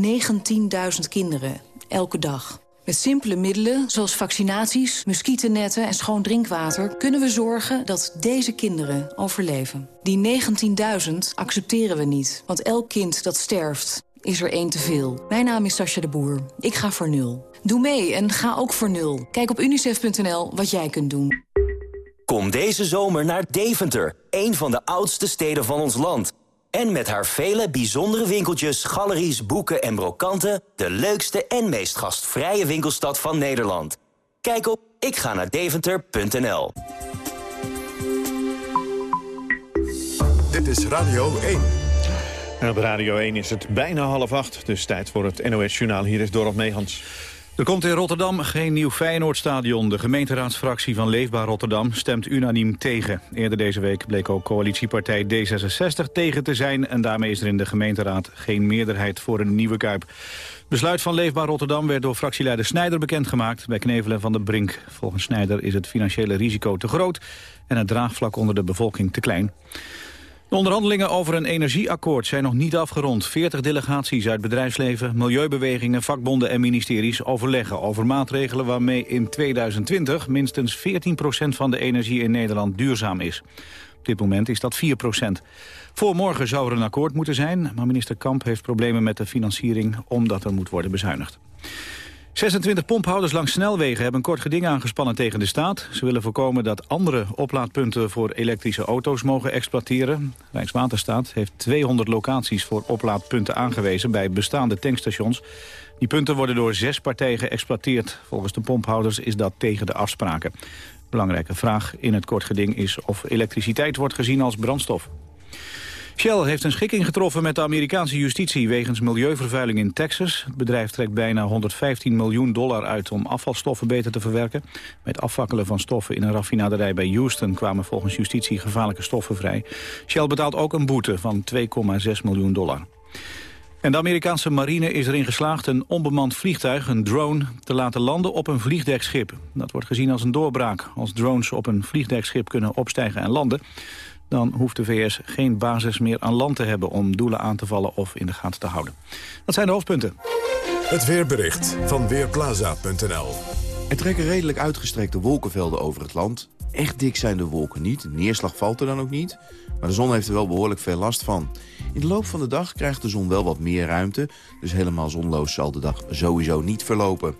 kinderen, elke dag. Met simpele middelen, zoals vaccinaties, muggennetten en schoon drinkwater... kunnen we zorgen dat deze kinderen overleven. Die 19.000 accepteren we niet, want elk kind dat sterft is er één te veel. Mijn naam is Sascha de Boer. Ik ga voor nul. Doe mee en ga ook voor nul. Kijk op unicef.nl wat jij kunt doen. Kom deze zomer naar Deventer, een van de oudste steden van ons land... En met haar vele bijzondere winkeltjes, galeries, boeken en brokanten... de leukste en meest gastvrije winkelstad van Nederland. Kijk op ikga-naar-deventer.nl. Dit is Radio 1. En op Radio 1 is het bijna half acht, dus tijd voor het NOS-journaal. Hier is Dorot Meegans. Er komt in Rotterdam geen nieuw Feyenoordstadion. De gemeenteraadsfractie van Leefbaar Rotterdam stemt unaniem tegen. Eerder deze week bleek ook coalitiepartij D66 tegen te zijn... en daarmee is er in de gemeenteraad geen meerderheid voor een nieuwe Kuip. Besluit van Leefbaar Rotterdam werd door fractieleider Snijder bekendgemaakt... bij Knevelen van de Brink. Volgens Snijder is het financiële risico te groot... en het draagvlak onder de bevolking te klein. De onderhandelingen over een energieakkoord zijn nog niet afgerond. 40 delegaties uit bedrijfsleven, milieubewegingen, vakbonden en ministeries overleggen over maatregelen waarmee in 2020 minstens 14% van de energie in Nederland duurzaam is. Op dit moment is dat 4% Voor morgen zou er een akkoord moeten zijn, maar minister Kamp heeft problemen met de financiering omdat er moet worden bezuinigd. 26 pomphouders langs snelwegen hebben een kort geding aangespannen tegen de staat. Ze willen voorkomen dat andere oplaadpunten voor elektrische auto's mogen exploiteren. Rijkswaterstaat heeft 200 locaties voor oplaadpunten aangewezen bij bestaande tankstations. Die punten worden door zes partijen geëxploiteerd. Volgens de pomphouders is dat tegen de afspraken. Belangrijke vraag in het kort geding is of elektriciteit wordt gezien als brandstof. Shell heeft een schikking getroffen met de Amerikaanse justitie wegens milieuvervuiling in Texas. Het bedrijf trekt bijna 115 miljoen dollar uit om afvalstoffen beter te verwerken. Met afvakkelen van stoffen in een raffinaderij bij Houston kwamen volgens justitie gevaarlijke stoffen vrij. Shell betaalt ook een boete van 2,6 miljoen dollar. En de Amerikaanse marine is erin geslaagd een onbemand vliegtuig, een drone, te laten landen op een vliegdekschip. Dat wordt gezien als een doorbraak. Als drones op een vliegdekschip kunnen opstijgen en landen, dan hoeft de VS geen basis meer aan land te hebben om doelen aan te vallen of in de gaten te houden. Dat zijn de hoofdpunten. Het weerbericht van Weerplaza.nl Er trekken redelijk uitgestrekte wolkenvelden over het land. Echt dik zijn de wolken niet. Neerslag valt er dan ook niet. Maar de zon heeft er wel behoorlijk veel last van. In de loop van de dag krijgt de zon wel wat meer ruimte. Dus helemaal zonloos zal de dag sowieso niet verlopen.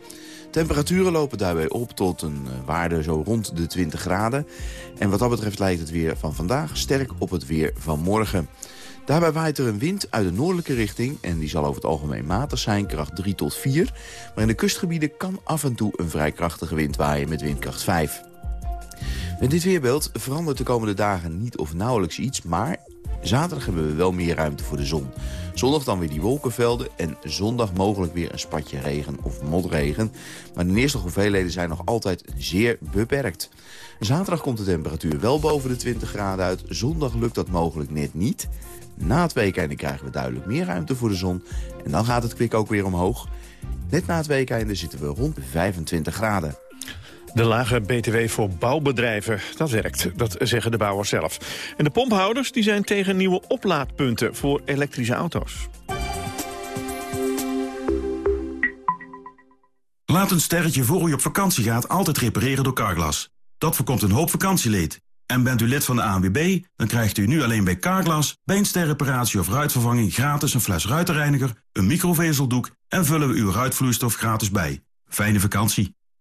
Temperaturen lopen daarbij op tot een eh, waarde zo rond de 20 graden. En wat dat betreft lijkt het weer van vandaag sterk op het weer van morgen. Daarbij waait er een wind uit de noordelijke richting... en die zal over het algemeen matig zijn, kracht 3 tot 4. Maar in de kustgebieden kan af en toe een vrij krachtige wind waaien met windkracht 5. Met dit weerbeeld verandert de komende dagen niet of nauwelijks iets... maar zaterdag hebben we wel meer ruimte voor de zon. Zondag dan weer die wolkenvelden en zondag mogelijk weer een spatje regen of motregen. Maar de neerslaghoeveelheden zijn nog altijd zeer beperkt. Zaterdag komt de temperatuur wel boven de 20 graden uit. Zondag lukt dat mogelijk net niet. Na het weekende krijgen we duidelijk meer ruimte voor de zon. En dan gaat het kwik ook weer omhoog. Net na het weekende zitten we rond 25 graden. De lage BTW voor bouwbedrijven, dat werkt. Dat zeggen de bouwers zelf. En de pomphouders die zijn tegen nieuwe oplaadpunten voor elektrische auto's. Laat een sterretje voor u op vakantie gaat altijd repareren door Carglass. Dat voorkomt een hoop vakantieleed. En bent u lid van de ANWB, dan krijgt u nu alleen bij Carglass... bij een sterreparatie of ruitvervanging gratis een fles ruitenreiniger... een microvezeldoek en vullen we uw ruitvloeistof gratis bij. Fijne vakantie.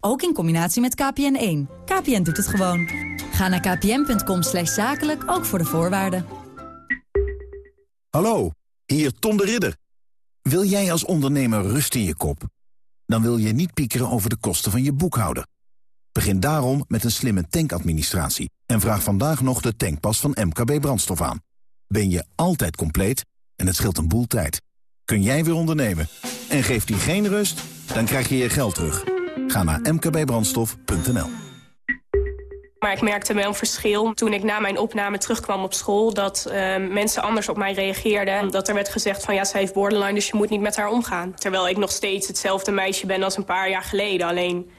Ook in combinatie met KPN1. KPN doet het gewoon. Ga naar kpn.com slash zakelijk, ook voor de voorwaarden. Hallo, hier Tom de Ridder. Wil jij als ondernemer rust in je kop? Dan wil je niet piekeren over de kosten van je boekhouder. Begin daarom met een slimme tankadministratie en vraag vandaag nog de tankpas van MKB Brandstof aan. Ben je altijd compleet en het scheelt een boel tijd. Kun jij weer ondernemen en geeft die geen rust, dan krijg je je geld terug. Ga naar mkbbrandstof.nl. Maar ik merkte wel een verschil toen ik na mijn opname terugkwam op school... dat uh, mensen anders op mij reageerden. Dat er werd gezegd van ja, ze heeft borderline, dus je moet niet met haar omgaan. Terwijl ik nog steeds hetzelfde meisje ben als een paar jaar geleden. Alleen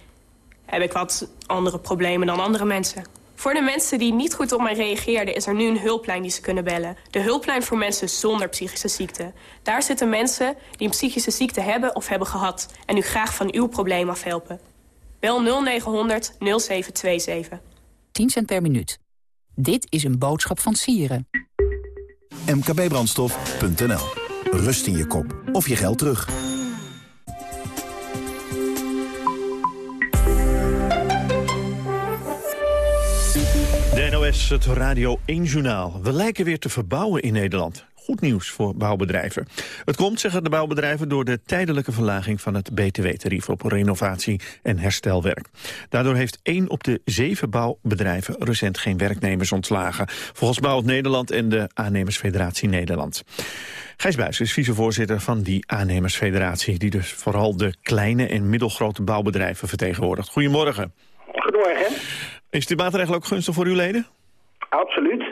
heb ik wat andere problemen dan andere mensen. Voor de mensen die niet goed op mij reageerden... is er nu een hulplijn die ze kunnen bellen. De hulplijn voor mensen zonder psychische ziekte. Daar zitten mensen die een psychische ziekte hebben of hebben gehad... en u graag van uw probleem afhelpen. Bel 0900 0727. 10 cent per minuut. Dit is een boodschap van Sieren. mkbbrandstof.nl. Rust in je kop of je geld terug. NOS, het Radio 1-journaal. We lijken weer te verbouwen in Nederland. Goed nieuws voor bouwbedrijven. Het komt, zeggen de bouwbedrijven, door de tijdelijke verlaging van het btw-tarief op renovatie en herstelwerk. Daardoor heeft één op de zeven bouwbedrijven recent geen werknemers ontslagen. Volgens Bouwend Nederland en de Aannemersfederatie Nederland. Gijs Buijs is vicevoorzitter van die aannemersfederatie... die dus vooral de kleine en middelgrote bouwbedrijven vertegenwoordigt. Goedemorgen. Goedemorgen. Is die maatregel ook gunstig voor uw leden? Absoluut.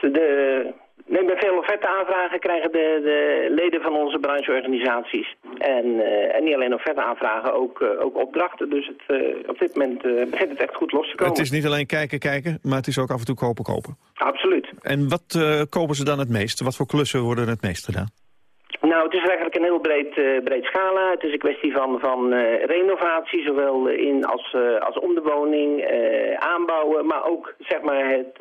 De, nee, bij veel offerte-aanvragen krijgen de, de leden van onze brancheorganisaties. En, eh, en niet alleen offerte-aanvragen, ook, eh, ook opdrachten. Dus het, eh, op dit moment begint het echt goed los te komen. Het is niet alleen kijken, kijken, maar het is ook af en toe kopen, kopen. Absoluut. En wat kopen ze dan het meest? Wat voor klussen worden het meest gedaan? Nou, het is eigenlijk een heel breed, eh, breed scala. Het is een kwestie van, van eh, renovatie, zowel in als, eh, als om de woning, aanbouwen, maar ook zeg maar, het,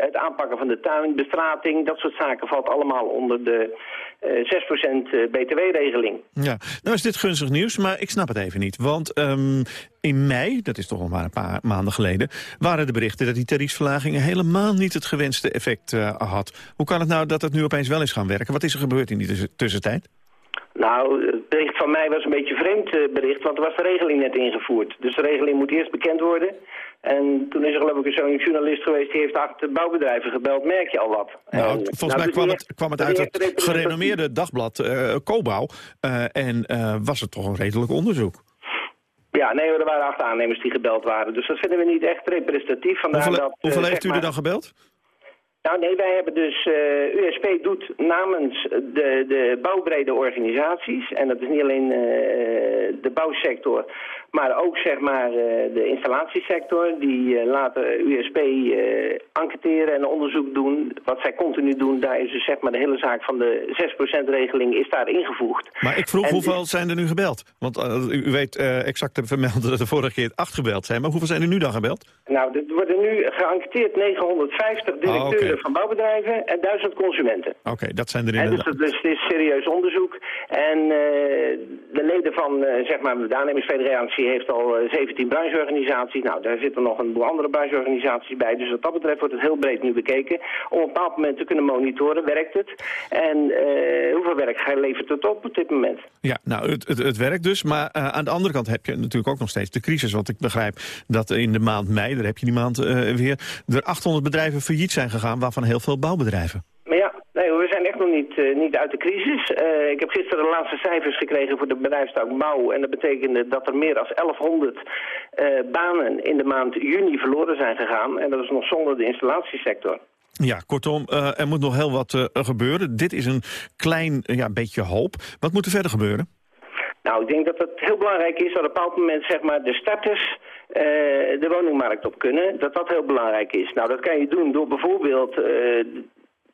het aanpakken van de tuin, bestrating, dat soort zaken valt allemaal onder de 6% btw-regeling. Ja, nou is dit gunstig nieuws, maar ik snap het even niet. Want ehm, in mei, dat is toch al maar een paar maanden geleden... waren de berichten dat die tariefsverlagingen helemaal niet het gewenste effect eh, had. Hoe kan het nou dat het nu opeens wel is gaan werken? Wat is er gebeurd in die tuss- tussentijd? Nou, het bericht van mij was een beetje een vreemd eh, bericht, want er was de regeling net ingevoerd. Dus de regeling moet eerst bekend worden. En toen is er geloof ik zo'n journalist geweest, die heeft acht bouwbedrijven gebeld, merk je al wat. Nou, En, volgens nou, mij dus kwam het, kwam het uit het gerenommeerde dagblad Cobouw. eh, en eh, was het toch een redelijk onderzoek. Ja, nee, er waren acht aannemers die gebeld waren. Dus dat vinden we niet echt representatief. Vandaar Hoeveel, dat, hoeveel heeft u er dan gebeld? Nou nee, wij hebben dus, USP doet namens de, de bouwbrede organisaties, en dat is niet alleen de bouwsector, maar ook zeg maar eh, de installatiesector, die eh, laten USP eh enquêteren en onderzoek doen. Wat zij continu doen, daar is dus zeg maar de hele zaak van de 6%-regeling is daar ingevoegd. Maar ik vroeg En- hoeveel zijn er nu gebeld? Want u, weet exact te vermelden dat er vorige keer acht gebeld zijn. Maar hoeveel zijn er nu dan gebeld? Nou, er worden nu geënquêteerd 950 directeuren Ah, oké. van bouwbedrijven en 1000 consumenten. Oké, dat zijn er En dus, inderdaad. het- dus het is serieus onderzoek. En de leden van, zeg maar, de aannemersfederatie heeft al eh, 17 brancheorganisaties. Nou, daar zitten nog een boel andere brancheorganisaties bij. Dus wat dat betreft wordt het heel breed nu bekeken. Om op een bepaald moment te kunnen monitoren, werkt het? En eh, hoeveel werk levert het op op dit moment? Ja, nou, het, het, werkt dus. Maar eh, aan de andere kant heb je natuurlijk ook nog steeds de crisis. Want ik begrijp dat in de maand mei, daar heb je die maand eh, weer... er 800 bedrijven failliet zijn gegaan, waarvan heel veel bouwbedrijven. Maar ja, nee, we zijn echt nog niet, eh, niet uit de crisis. Eh, ik heb gisteren de laatste cijfers gekregen voor de bedrijfstak bouw. En dat betekende dat er meer dan 1100 eh, banen in de maand juni verloren zijn gegaan. En dat is nog zonder de installatiesector. Ja, kortom, er moet nog heel wat gebeuren. Dit is een klein ja, beetje hoop. Wat moet er verder gebeuren? Nou, ik denk dat het heel belangrijk is dat op een bepaald moment zeg maar, de starters de woningmarkt op kunnen. Dat dat heel belangrijk is. Nou, dat kan je doen door bijvoorbeeld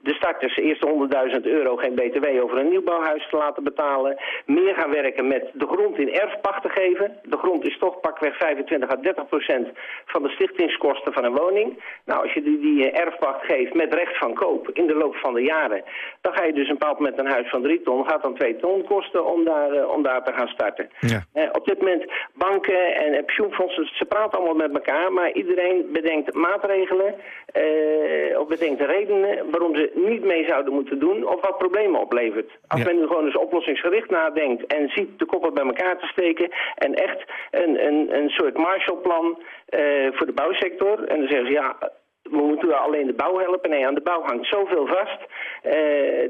de starters de eerste 100.000 euro geen btw over een nieuwbouwhuis te laten betalen. Meer gaan werken met de grond in erfpacht te geven. De grond is toch pakweg 25 à 30 procent van de stichtingskosten van een woning. Nou, als je die, die erfpacht geeft met recht van koop in de loop van de jaren... dan ga je dus een bepaald moment een huis van 3 ton, gaat dan 2 ton kosten om daar, eh, om daar te gaan starten. Ja. Eh, op dit moment banken en eh, pensioenfondsen, ze praten allemaal met elkaar, maar iedereen bedenkt maatregelen eh, of bedenkt redenen waarom ze niet mee zouden moeten doen of wat problemen oplevert. Als Ja. men nu gewoon eens oplossingsgericht nadenkt en ziet de koppen bij elkaar te steken en echt een, een, een soort Marshallplan eh, voor de bouwsector en dan zeggen ze ja, we moeten alleen de bouw helpen. Nee, aan de bouw hangt zoveel vast. Eh,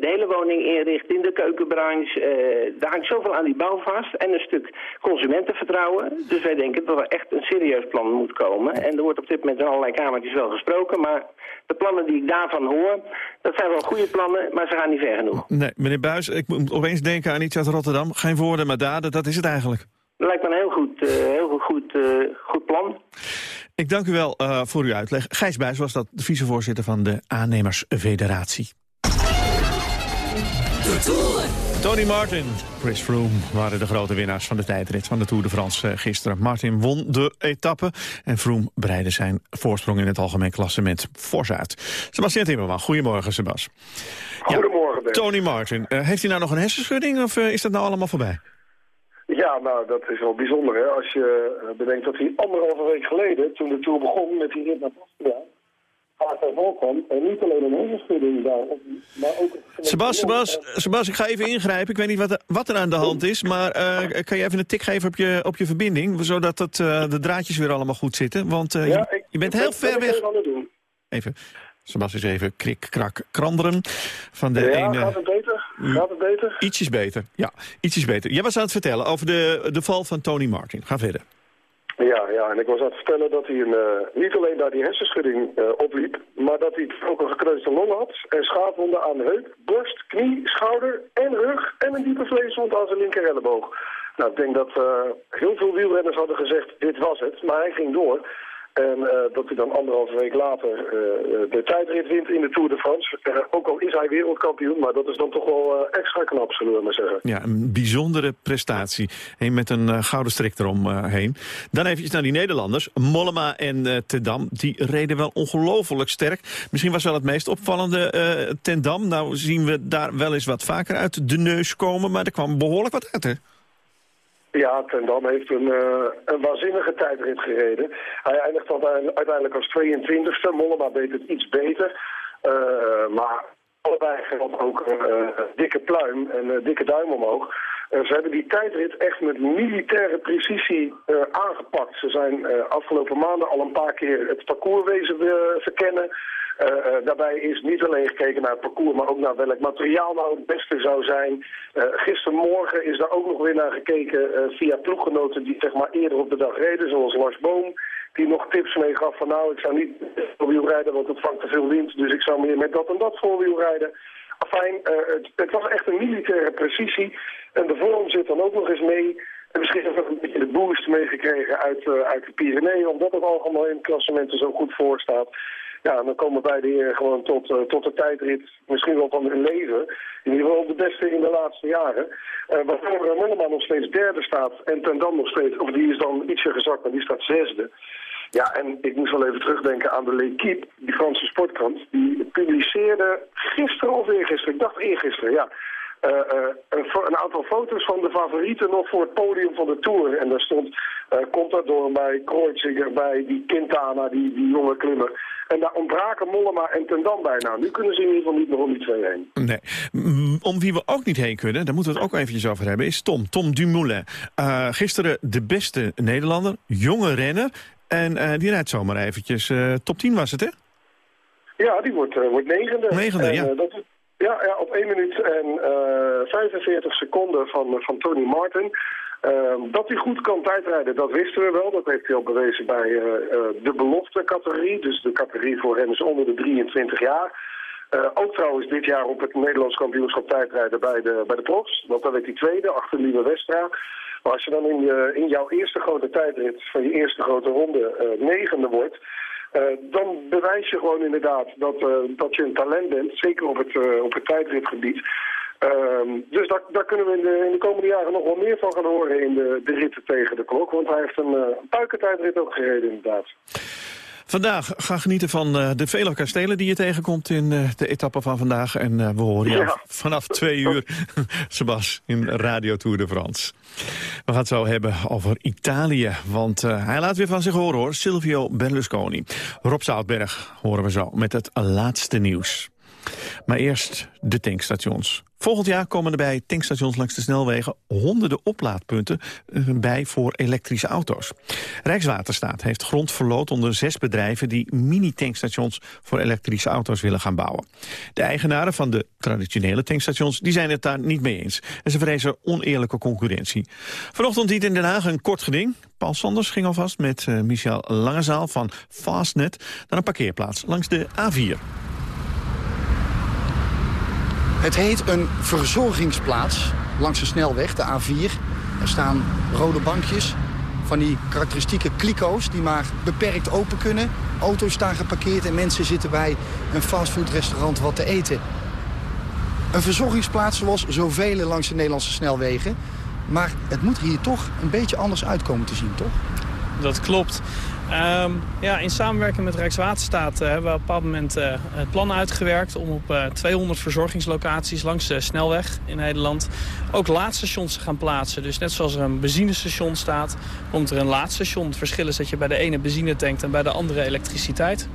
de hele woning inrichting, de keukenbranche. eh daar hangt zoveel aan die bouw vast. En een stuk consumentenvertrouwen. Dus wij denken dat er echt een serieus plan moet komen. En er wordt op dit moment in allerlei kamertjes wel gesproken. Maar de plannen die ik daarvan hoor, dat zijn wel goede plannen. Maar ze gaan niet ver genoeg. Nee, meneer Buis, ik moet opeens denken aan iets uit Rotterdam. Geen woorden, maar daden, dat is het eigenlijk. Dat lijkt me een heel goed, eh, heel goed, goed plan. Ik dank u wel eh, voor uw uitleg. Gijs was dat, de vicevoorzitter van de Aannemersfederatie. Tony Martin, Chris Froome waren de grote winnaars van de tijdrit van de Tour de France eh, gisteren. Martin won de etappe en Froome breidde zijn voorsprong in het algemeen klassement fors uit. Sebastian Timmerman, goedemorgen Sebas. Goedemorgen. Tony Martin, eh, heeft hij nou nog een hersenschudding of is dat nou allemaal voorbij? Ja, nou, dat is wel bijzonder, hè. Als je eh, bedenkt dat hij anderhalve week geleden, toen de Tour begon met die rit naar vaker voorkwam. En niet alleen een hersenschudding daar, maar ook... Sebas, Sebas, Sebas, ik ga even ingrijpen. Ik weet niet wat er, wat er aan de hand is, maar uh, kan je even een tik geven op je, op je verbinding, zodat het, uh, de draadjes weer allemaal goed zitten? Want uh, ja, je, je, bent heel ver weg. Even. Sebas is even krik, krak, kranderen. Van de ja, ene... gaat het beter? Gaat het beter? Ietsjes beter, ja. Ietsjes beter. Jij was aan het vertellen over de, de val van Tony Martin. Ga verder. Ja, ja, en ik was aan het vertellen dat hij een, uh, niet alleen daar die hersenschudding uh, opliep, maar dat hij ook een gekneusde long had en schaafwonden aan de heup, borst, knie, schouder en rug en een diepe vleeswond aan zijn linker elleboog. Nou, ik denk dat uh, heel veel wielrenners hadden gezegd, dit was het, maar hij ging door. En uh, dat hij dan anderhalve week later uh, de tijdrit wint in de Tour de France. Ook al is hij wereldkampioen, maar dat is dan toch wel extra knap, zullen we maar zeggen. Ja, een bijzondere prestatie. Heen met een gouden strik eromheen. Dan even naar die Nederlanders. Mollema en Tendam, die reden wel ongelooflijk sterk. Misschien was wel het meest opvallende Tendam. Nou zien we daar wel eens wat vaker uit de neus komen, maar er kwam behoorlijk wat uit, hè? Ja, Ten Dam heeft een, uh, een waanzinnige tijdrit gereden. Hij eindigt dan uiteindelijk als 22e. Mollema deed het iets beter. Uh, maar allebei geldt ook uh, dikke pluim en dikke duim omhoog. ze hebben die tijdrit echt met militaire precisie aangepakt. Ze zijn afgelopen maanden al een paar keer het parcours wezen verkennen. Uh, uh, daarbij is niet alleen gekeken naar het parcours, maar ook naar welk materiaal nou het beste zou zijn. Uh, gistermorgen is daar ook nog weer naar gekeken via ploeggenoten die zeg maar eerder op de dag reden, zoals Lars Boom. Die nog tips meegaf van nou, ik zou niet voorwiel rijden, want het vangt te veel wind. Dus ik zou meer met dat en dat voorwiel rijden. Afijn, het, het, was echt een militaire precisie. En de vorm zit dan ook nog eens mee. En misschien hebben we een beetje de boost meegekregen uit, uit de Pyreneeën, omdat het algemeen klassement er zo goed voor staat. Ja, dan komen beide heren gewoon tot, uh, tot de tijdrit, misschien wel van hun leven. In ieder geval de beste in de laatste jaren. Uh, waarvoor Mollema nog steeds derde staat en Ten Dam nog steeds, of die is dan ietsje gezakt, maar die staat zesde. Ja, en ik moest wel even terugdenken aan de L'Equipe, die Franse sportkrant. Die publiceerde gisteren of eergisteren, ik dacht eergisteren, ja... Uh, uh, een, een, aantal foto's van de favorieten nog voor het podium van de Tour. En daar stond uh, Contador bij, Kreuziger bij, die Quintana, die, die jonge klimmer. En daar ontbraken Mollema en Tendam bij. Nou, nu kunnen ze in ieder geval niet meer om die twee heen. Nee. Om wie we ook niet heen kunnen, daar moeten we het ook eventjes over hebben, is Tom. Tom Dumoulin. Uh, gisteren de beste Nederlander, jonge renner. En uh, die rijdt zomaar eventjes. Uh, top 10 was het, hè? Ja, die wordt, wordt negende. Negende, en, ja. Dat is, ja, ja, op 1 minuut en 45 seconden van, van Tony Martin. Uh, dat hij goed kan tijdrijden, dat wisten we wel. Dat heeft hij al bewezen bij uh, uh, de belofte-categorie. Dus de categorie voor renners onder de 23 jaar. ook trouwens dit jaar op het Nederlands kampioenschap tijdrijden bij de, bij de profs. Want dan werd hij tweede, achter Lieve Westra. Maar als je dan in, je, in jouw eerste grote tijdrit van je eerste grote ronde negende wordt... Uh, dan bewijs je gewoon inderdaad dat, uh, dat je een talent bent, zeker op het, uh, op het tijdritgebied. Um, dus daar, daar, kunnen we in de, in de, komende jaren nog wel meer van gaan horen in de, de ritten tegen de klok. Want hij heeft een, een puikertijdrit ook gereden inderdaad. Vandaag ga genieten van uh, de vele kastelen die je tegenkomt in uh, de etappe van vandaag. En uh, we horen jou ja. vanaf twee uur, Sebas, in Radio Tour de France. We gaan het zo hebben over Italië, want hij laat weer van zich horen hoor. Silvio Berlusconi. Rob Zoutberg horen we zo met het laatste nieuws. Maar eerst de tankstations. Volgend jaar komen er bij tankstations langs de snelwegen honderden oplaadpunten bij voor elektrische auto's. Rijkswaterstaat heeft grond verloot onder zes bedrijven die mini-tankstations voor elektrische auto's willen gaan bouwen. De eigenaren van de traditionele tankstations die zijn het daar niet mee eens. En ze vrezen oneerlijke concurrentie. Vanochtend liet in Den Haag een kort geding. Paul Sanders ging alvast met uh, Michel Langezaal van Fastnet naar een parkeerplaats langs de A4. Het heet een verzorgingsplaats langs de snelweg, de A4. Er staan rode bankjes van die karakteristieke kliko's die maar beperkt open kunnen. Auto's staan geparkeerd en mensen zitten bij een fastfoodrestaurant wat te eten. Een verzorgingsplaats zoals zoveel langs de Nederlandse snelwegen. Maar het moet hier toch een beetje anders uitkomen te zien, toch? Dat klopt. Um, ja, in samenwerking met Rijkswaterstaat uh, hebben we op een bepaald moment uh, het plan uitgewerkt... om op uh, 200 verzorgingslocaties langs de snelweg in Nederland... ook laadstations te gaan plaatsen. Dus net zoals er een benzinestation staat, komt er een laadstation. Het verschil is dat je bij de ene benzine tankt en bij de andere elektriciteit.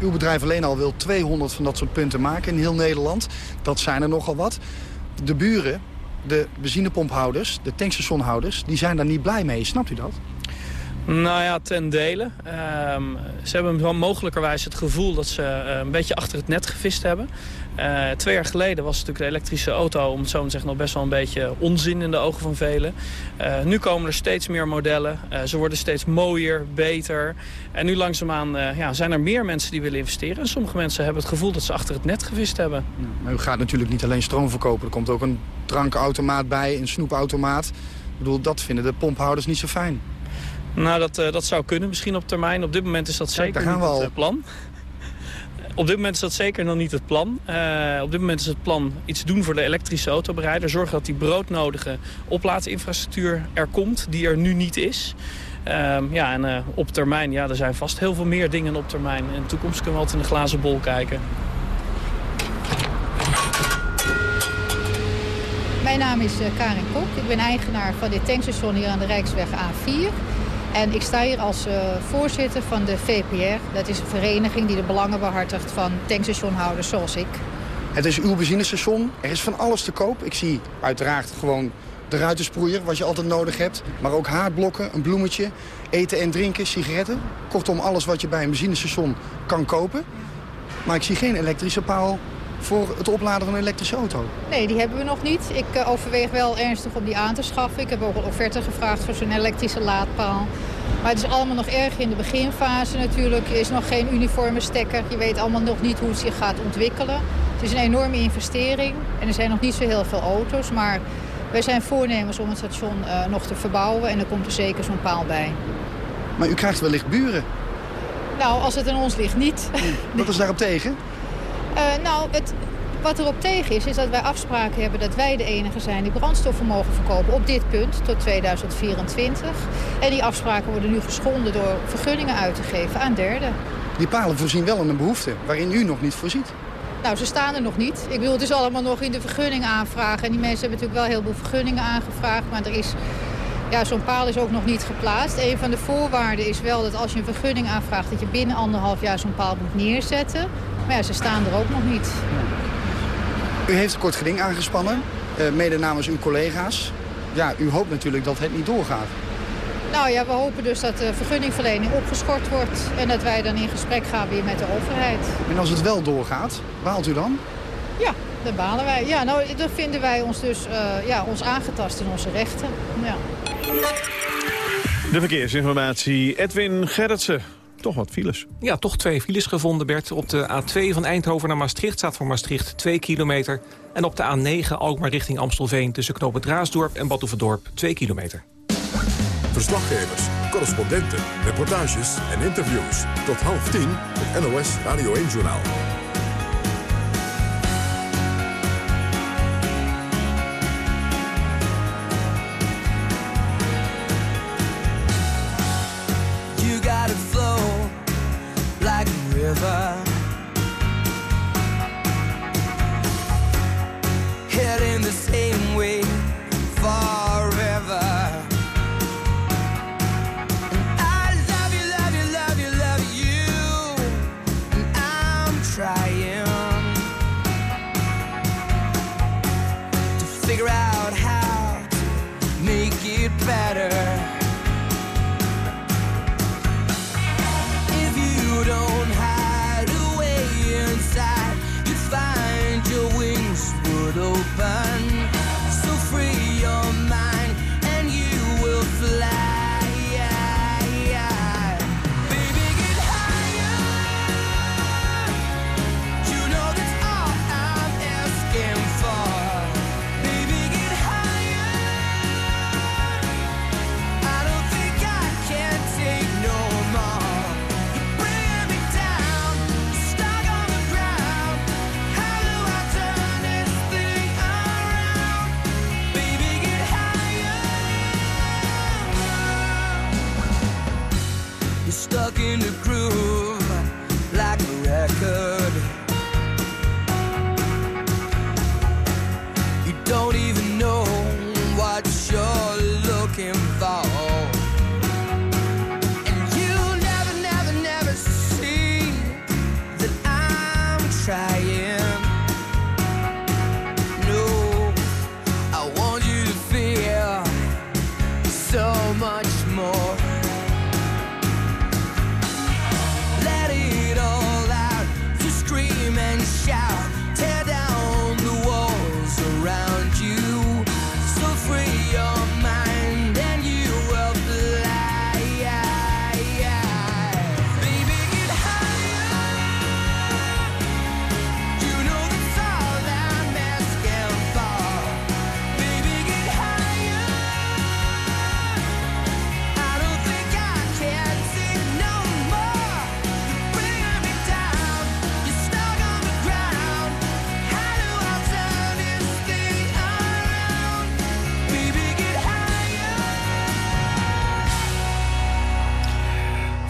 Uw bedrijf alleen al wil 200 van dat soort punten maken in heel Nederland. Dat zijn er nogal wat. De buren, de benzinepomphouders, de tankstationhouders... die zijn daar niet blij mee. Snapt u dat? Nou ja, ten dele. Ehm, ze hebben wel mogelijkerwijs het gevoel dat ze eh, een beetje achter het net gevist hebben. Eh, twee jaar geleden was natuurlijk de elektrische auto, om het zo te zeggen, nog best wel een beetje onzin in de ogen van velen. Eh, nu komen er steeds meer modellen. ze worden steeds mooier, beter. En nu langzaamaan ja, zijn er meer mensen die willen investeren. En sommige mensen hebben het gevoel dat ze achter het net gevist hebben. maar u gaat natuurlijk niet alleen stroom verkopen. Er komt ook een drankautomaat bij, een snoepautomaat. Ik bedoel, dat vinden de pomphouders niet zo fijn. Nou, dat, uh, dat zou kunnen misschien op termijn. Op dit moment is dat zeker niet het uh, plan. Op dit moment is dat zeker nog niet het plan. Uh, op dit moment is het plan iets doen voor de elektrische autobereider. Zorgen dat die broodnodige oplaadinfrastructuur er komt, die er nu niet is. Uh, ja, en uh, op termijn, ja, er zijn vast heel veel meer dingen op termijn. In de toekomst kunnen we altijd in de glazen bol kijken. Mijn naam is Karin Kok. Ik ben eigenaar van dit tankstation hier aan de Rijksweg A4. En ik sta hier als uh, voorzitter van de VPR. Dat is een vereniging die de belangen behartigt van tankstationhouders zoals ik. Het is uw benzinestation. Er is van alles te koop. Ik zie uiteraard gewoon de ruitensproeier, wat je altijd nodig hebt. Maar ook haardblokken, een bloemetje, eten en drinken, sigaretten. Kortom, alles wat je bij een benzinestation kan kopen. Maar ik zie geen elektrische paal voor het opladen van een elektrische auto? Nee, die hebben we nog niet. Ik uh, overweeg wel ernstig om die aan te schaffen. Ik heb ook een offerte gevraagd voor zo'n elektrische laadpaal. Maar het is allemaal nog erg in de beginfase natuurlijk. Er is nog geen uniforme stekker. Je weet allemaal nog niet hoe het zich gaat ontwikkelen. Het is een enorme investering en er zijn nog niet zo heel veel auto's. Maar wij zijn voornemens om het station uh, nog te verbouwen en er komt er zeker zo'n paal bij. Maar u krijgt wellicht buren? Nou, als het aan ons ligt niet. Wat is daarop tegen? Uh, nou, het, wat erop tegen is, is dat wij afspraken hebben dat wij de enige zijn die brandstoffen mogen verkopen op dit punt tot 2024. En die afspraken worden nu geschonden door vergunningen uit te geven aan derden. Die palen voorzien wel in een behoefte waarin u nog niet voorziet. Nou, ze staan er nog niet. Ik bedoel, het is allemaal nog in de vergunning aanvragen. En die mensen hebben natuurlijk wel heel veel vergunningen aangevraagd. Maar er is, ja, zo'n paal is ook nog niet geplaatst. Een van de voorwaarden is wel dat als je een vergunning aanvraagt... dat je binnen anderhalf jaar zo'n paal moet neerzetten. Maar ja, ze staan er ook nog niet. U heeft een kort geding aangespannen, uh, mede namens uw collega's. Ja, u hoopt natuurlijk dat het niet doorgaat. Nou ja, we hopen dus dat de vergunningverlening opgeschort wordt... en dat wij dan in gesprek gaan weer met de overheid. En als het wel doorgaat, baalt u dan? Ja, dan balen wij. Ja, nou, dan vinden wij ons dus uh, ja, ons aangetast in onze rechten. Ja. De verkeersinformatie, Edwin Gerritsen. Toch wat files. Ja, toch twee files gevonden, Bert. Op de A2 van Eindhoven naar Maastricht staat voor Maastricht 2 kilometer. En op de A9 Alkmaar richting Amstelveen... tussen knopen Raasdorp en Badhoevedorp 2 kilometer. Verslaggevers, correspondenten, reportages en interviews. Tot half tien het NOS Radio 1-journaal.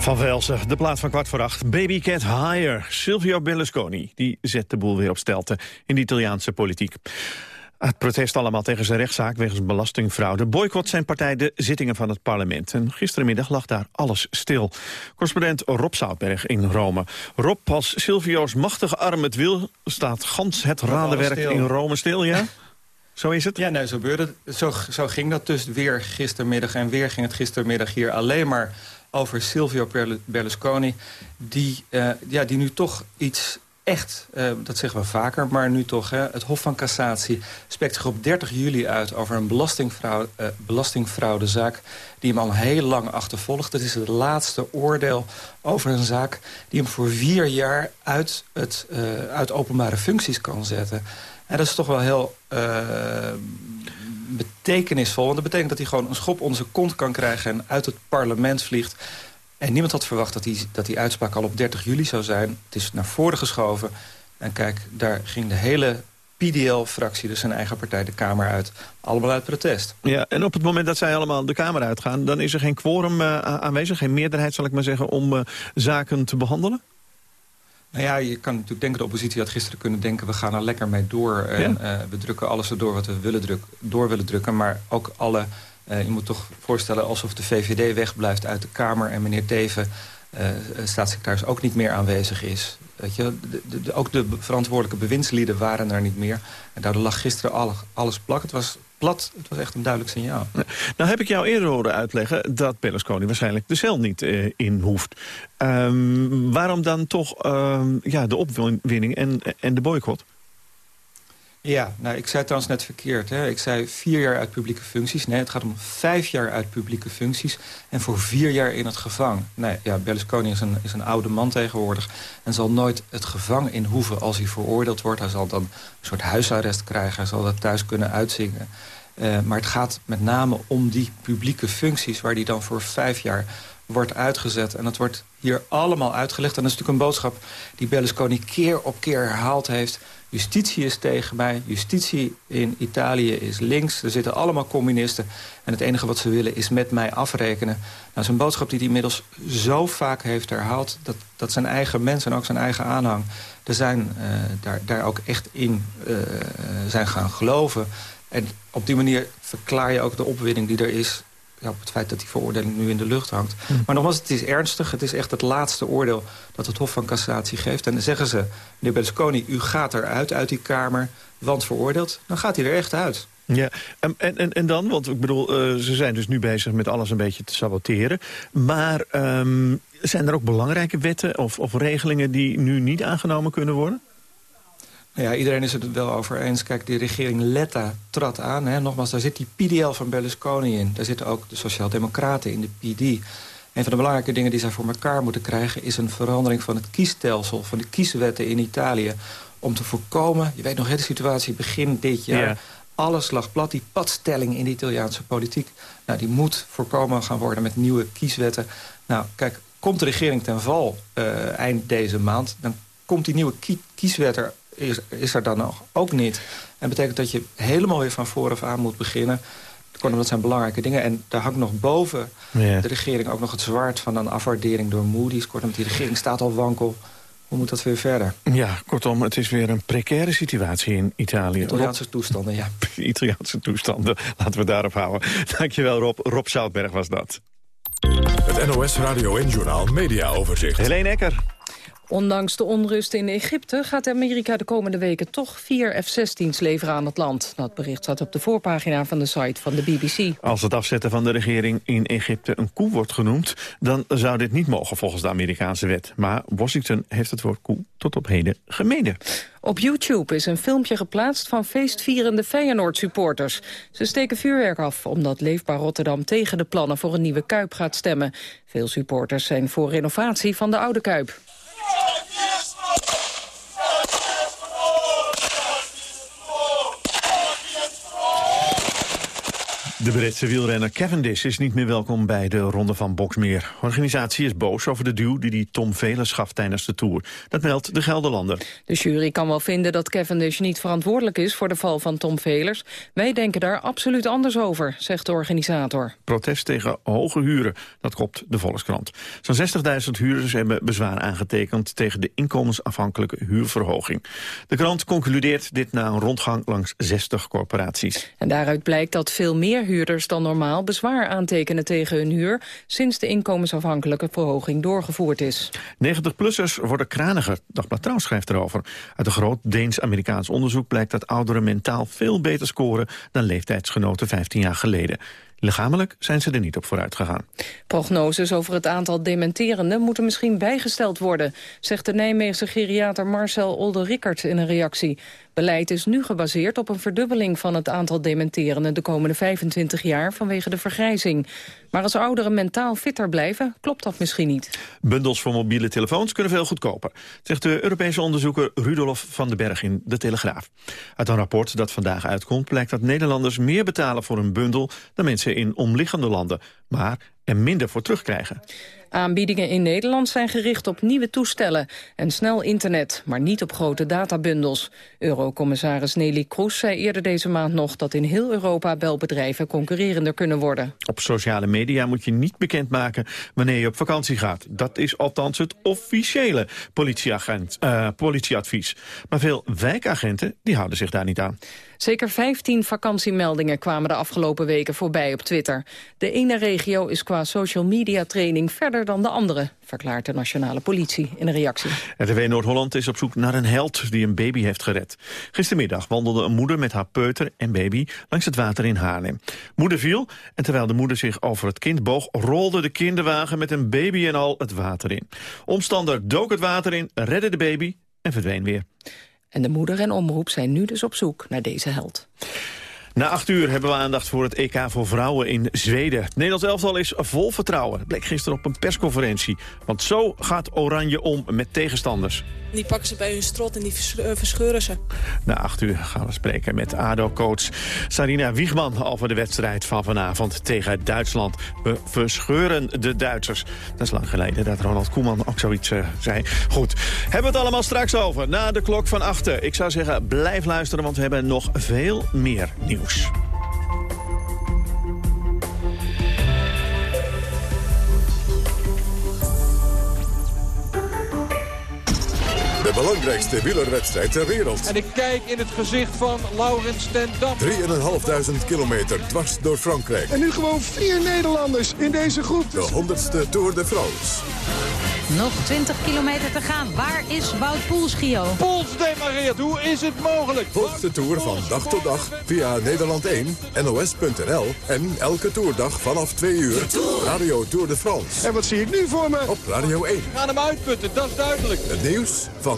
Van Velsen, de plaat van kwart voor acht. Baby Cat Higher. Silvio Berlusconi die zet de boel weer op stelten in de Italiaanse politiek. Het protest allemaal tegen zijn rechtszaak wegens belastingfraude... boycott zijn partij de zittingen van het parlement. En gisterenmiddag lag daar alles stil. Correspondent Rob Zoutberg in Rome. Rob, als Silvio's machtige arm het wil... staat gans het radenwerk in Rome stil, ja? Zo is het? Ja, nee, zo, gebeurde, zo, zo ging dat dus weer gistermiddag. En weer ging het gistermiddag hier alleen maar over Silvio Berlusconi... die, uh, ja, die nu toch iets echt, uh, dat zeggen we vaker, maar nu toch... Hè, het Hof van Cassatie spreekt zich op 30 juli uit... over een belastingfraude, uh, belastingfraudezaak die hem al heel lang achtervolgt. Dat is het laatste oordeel over een zaak... die hem voor vier jaar uit, het, uit openbare functies kan zetten. En dat is toch wel heel betekenisvol. Want dat betekent dat hij gewoon een schop onder zijn kont kan krijgen... en uit het parlement vliegt. En niemand had verwacht dat die, dat die uitspraak al op 30 juli zou zijn. Het is naar voren geschoven. En kijk, daar ging de hele PDL-fractie, dus zijn eigen partij, de Kamer uit. Allemaal uit protest. Ja, en op het moment dat zij allemaal de Kamer uitgaan... dan is er geen quorum uh, aanwezig, geen meerderheid, zal ik maar zeggen... om uh, zaken te behandelen? Nou ja, je kan natuurlijk denken, de oppositie had gisteren kunnen denken... we gaan er lekker mee door en ja? uh, we drukken alles erdoor wat we willen druk, door willen drukken. Maar ook alle Uh, je moet toch voorstellen alsof de VVD wegblijft uit de Kamer... en meneer Teven, uh, staatssecretaris, ook niet meer aanwezig is. Weet je, de, de, ook de verantwoordelijke bewindslieden waren er niet meer. En daardoor lag gisteren alle, alles plak. Het was plat, het was echt een duidelijk signaal. Nou heb ik jou eerder horen uitleggen dat Berlusconi waarschijnlijk de cel niet uh, in hoeft. Um, waarom dan toch um, ja, de opwinning en, en de boycott? Ja, nou, ik zei trouwens net verkeerd. Hè. Ik zei vier jaar uit publieke functies. Nee, het gaat om vijf jaar uit publieke functies... en voor vier jaar in het gevang. Nee, ja, Berlusconi is een, is een oude man tegenwoordig... en zal nooit het gevang in hoeven als hij veroordeeld wordt. Hij zal dan een soort huisarrest krijgen. Hij zal dat thuis kunnen uitzingen. Uh, maar het gaat met name om die publieke functies... waar hij dan voor vijf jaar wordt uitgezet. En dat wordt hier allemaal uitgelegd. En dat is natuurlijk een boodschap die Berlusconi keer op keer herhaald heeft... Justitie is tegen mij. Justitie in Italië is links. Er zitten allemaal communisten. En het enige wat ze willen is met mij afrekenen. Nou, dat is een boodschap die hij inmiddels zo vaak heeft herhaald... dat, dat zijn eigen mensen en ook zijn eigen aanhang... er zijn, uh, daar, daar ook echt in uh, zijn gaan geloven. En op die manier verklaar je ook de opwinding die er is ja, op het feit dat die veroordeling nu in de lucht hangt. Hm. Maar nogmaals, het is ernstig. Het is echt het laatste oordeel dat het Hof van Cassatie geeft. En dan zeggen ze, meneer Berlusconi, u gaat eruit uit die Kamer, want veroordeeld. Dan gaat hij er echt uit. Ja, en, en, en dan, want ik bedoel, uh, ze zijn dus nu bezig met alles een beetje te saboteren. Maar um, zijn er ook belangrijke wetten of, of regelingen die nu niet aangenomen kunnen worden? Ja, iedereen is het er wel over eens. Kijk, de regering Letta trad aan. Hè. Nogmaals, daar zit die PDL van Berlusconi in. Daar zitten ook de Sociaaldemocraten in, de PD. Een van de belangrijke dingen die zij voor elkaar moeten krijgen... is een verandering van het kiesstelsel, van de kieswetten in Italië. Om te voorkomen, je weet nog, de situatie begin dit jaar... Ja. Alles lag plat, die padstelling in de Italiaanse politiek. Nou, die moet voorkomen gaan worden met nieuwe kieswetten. Nou, kijk, komt de regering ten val uh, eind deze maand... dan komt die nieuwe kie kieswet er is, is er dan nog ook niet. En betekent dat je helemaal weer van vooraf aan moet beginnen. Dat zijn belangrijke dingen. En daar hangt nog boven ja. de regering ook nog het zwaard van een afwaardering door Moody's. Kortom, die regering staat al wankel. Hoe moet dat weer verder? Ja, kortom, het is weer een precaire situatie in Italië. Italiaanse Rob... toestanden, ja. Italiaanse toestanden, laten we daarop houden. Dankjewel Rob. Rob Zoutberg was dat. Het NOS Radio en Journaal Media Overzicht. Helene Ecker. Ondanks de onrust in Egypte gaat Amerika de komende weken toch vier F-16's leveren aan het land. Dat bericht staat op de voorpagina van de site van de BBC. Als het afzetten van de regering in Egypte een coup wordt genoemd... dan zou dit niet mogen volgens de Amerikaanse wet. Maar Washington heeft het woord coup tot op heden gemeden. Op YouTube is een filmpje geplaatst van feestvierende Feyenoord-supporters. Ze steken vuurwerk af omdat Leefbaar Rotterdam tegen de plannen voor een nieuwe Kuip gaat stemmen. Veel supporters zijn voor renovatie van de oude Kuip. De Britse wielrenner Cavendish is niet meer welkom bij de Ronde van Boksmeer. De organisatie is boos over de duw die die Tom Velers gaf tijdens de Tour. Dat meldt de Gelderlander. De jury kan wel vinden dat Cavendish niet verantwoordelijk is voor de val van Tom Velers. Wij denken daar absoluut anders over, zegt de organisator. Protest tegen hoge huren, dat kopt de Volkskrant. Zo'n 60.000 huurders hebben bezwaar aangetekend tegen de inkomensafhankelijke huurverhoging. De krant concludeert dit na een rondgang langs 60 corporaties. En daaruit blijkt dat veel meer huurders dan normaal bezwaar aantekenen tegen hun huur... sinds de inkomensafhankelijke verhoging doorgevoerd is. 90-plussers worden kraniger. Dagblad Trouw schrijft erover. Uit een groot Deens-Amerikaans onderzoek blijkt dat ouderen mentaal veel beter scoren... dan leeftijdsgenoten 15 jaar geleden. Lichamelijk zijn ze er niet op vooruit gegaan. Prognoses over het aantal dementerenden moeten misschien bijgesteld worden, zegt de Nijmeegse geriater Marcel Older-Rickert in een reactie. Beleid is nu gebaseerd op een verdubbeling van het aantal dementerenden de komende 25 jaar vanwege de vergrijzing. Maar als ouderen mentaal fitter blijven, klopt dat misschien niet. Bundels voor mobiele telefoons kunnen veel goedkoper, zegt de Europese onderzoeker Rudolf van den Berg in De Telegraaf. Uit een rapport dat vandaag uitkomt blijkt dat Nederlanders meer betalen voor een bundel dan mensen in omliggende landen, maar er minder voor terugkrijgen. Aanbiedingen in Nederland zijn gericht op nieuwe toestellen en snel internet, maar niet op grote databundels. Eurocommissaris Nelly Kroes zei eerder deze maand nog dat in heel Europa belbedrijven concurrerender kunnen worden. Op sociale media moet je niet bekendmaken wanneer je op vakantie gaat. Dat is althans het officiële politieagent, uh, politieadvies. Maar veel wijkagenten die houden zich daar niet aan. Zeker 15 vakantiemeldingen kwamen de afgelopen weken voorbij op Twitter. De ene regio is qua social media training verder dan de andere, verklaart de nationale politie in een reactie. RTV Noord-Holland is op zoek naar een held die een baby heeft gered. Gistermiddag wandelde een moeder met haar peuter en baby langs het water in Haarlem. Moeder viel en terwijl de moeder zich over het kind boog, rolde de kinderwagen met een baby en al het water in. Omstander dook het water in, redde de baby en verdween weer. En de moeder en omroep zijn nu dus op zoek naar deze held. Na acht uur hebben we aandacht voor het EK voor vrouwen in Zweden. Het Nederlands elftal is vol vertrouwen. Dat bleek gisteren op een persconferentie. Want zo gaat Oranje om met tegenstanders. Die pakken ze bij hun strot en die eh, verscheuren ze. Na acht uur gaan we spreken met ADO-coach Sarina Wiegman... over de wedstrijd van vanavond tegen Duitsland. We verscheuren de Duitsers. Dat is lang geleden dat Ronald Koeman ook zoiets uh, zei. Goed, hebben we het allemaal straks over. Na de klok van achter. Ik zou zeggen, blijf luisteren, want we hebben nog veel meer nieuws. Bush. De belangrijkste wielerwedstrijd ter wereld. En ik kijk in het gezicht van Laurens ten Dam. 3.500 kilometer dwars door Frankrijk. En nu gewoon vier Nederlanders in deze groep. De 100ste Tour de France. Nog 20 kilometer te gaan. Waar is Wout Poels, Gio? Poels demareert. Hoe is het mogelijk? Volg de Tour van dag tot dag via Nederland 1, NOS.nl... en elke toerdag vanaf 2 uur Radio Tour de France. En wat zie ik nu voor me? Op Radio 1. We gaan hem uitputten, dat is duidelijk. Het nieuws van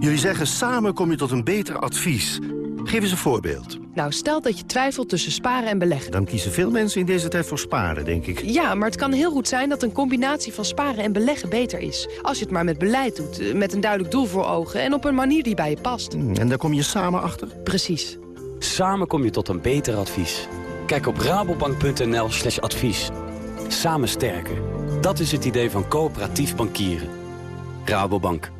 Jullie zeggen samen kom je tot een beter advies. Geef eens een voorbeeld. Nou, stel dat je twijfelt tussen sparen en beleggen. Dan kiezen veel mensen in deze tijd voor sparen, denk ik. Ja, maar het kan heel goed zijn dat een combinatie van sparen en beleggen beter is. Als je het maar met beleid doet, eh, met een duidelijk doel voor ogen... en op een manier die bij je past. En daar kom je samen achter? Precies. Samen kom je tot een beter advies. Kijk op rabobank.nl slash advies. Samen sterker. Dat is het idee van coöperatief bankieren. Rabobank.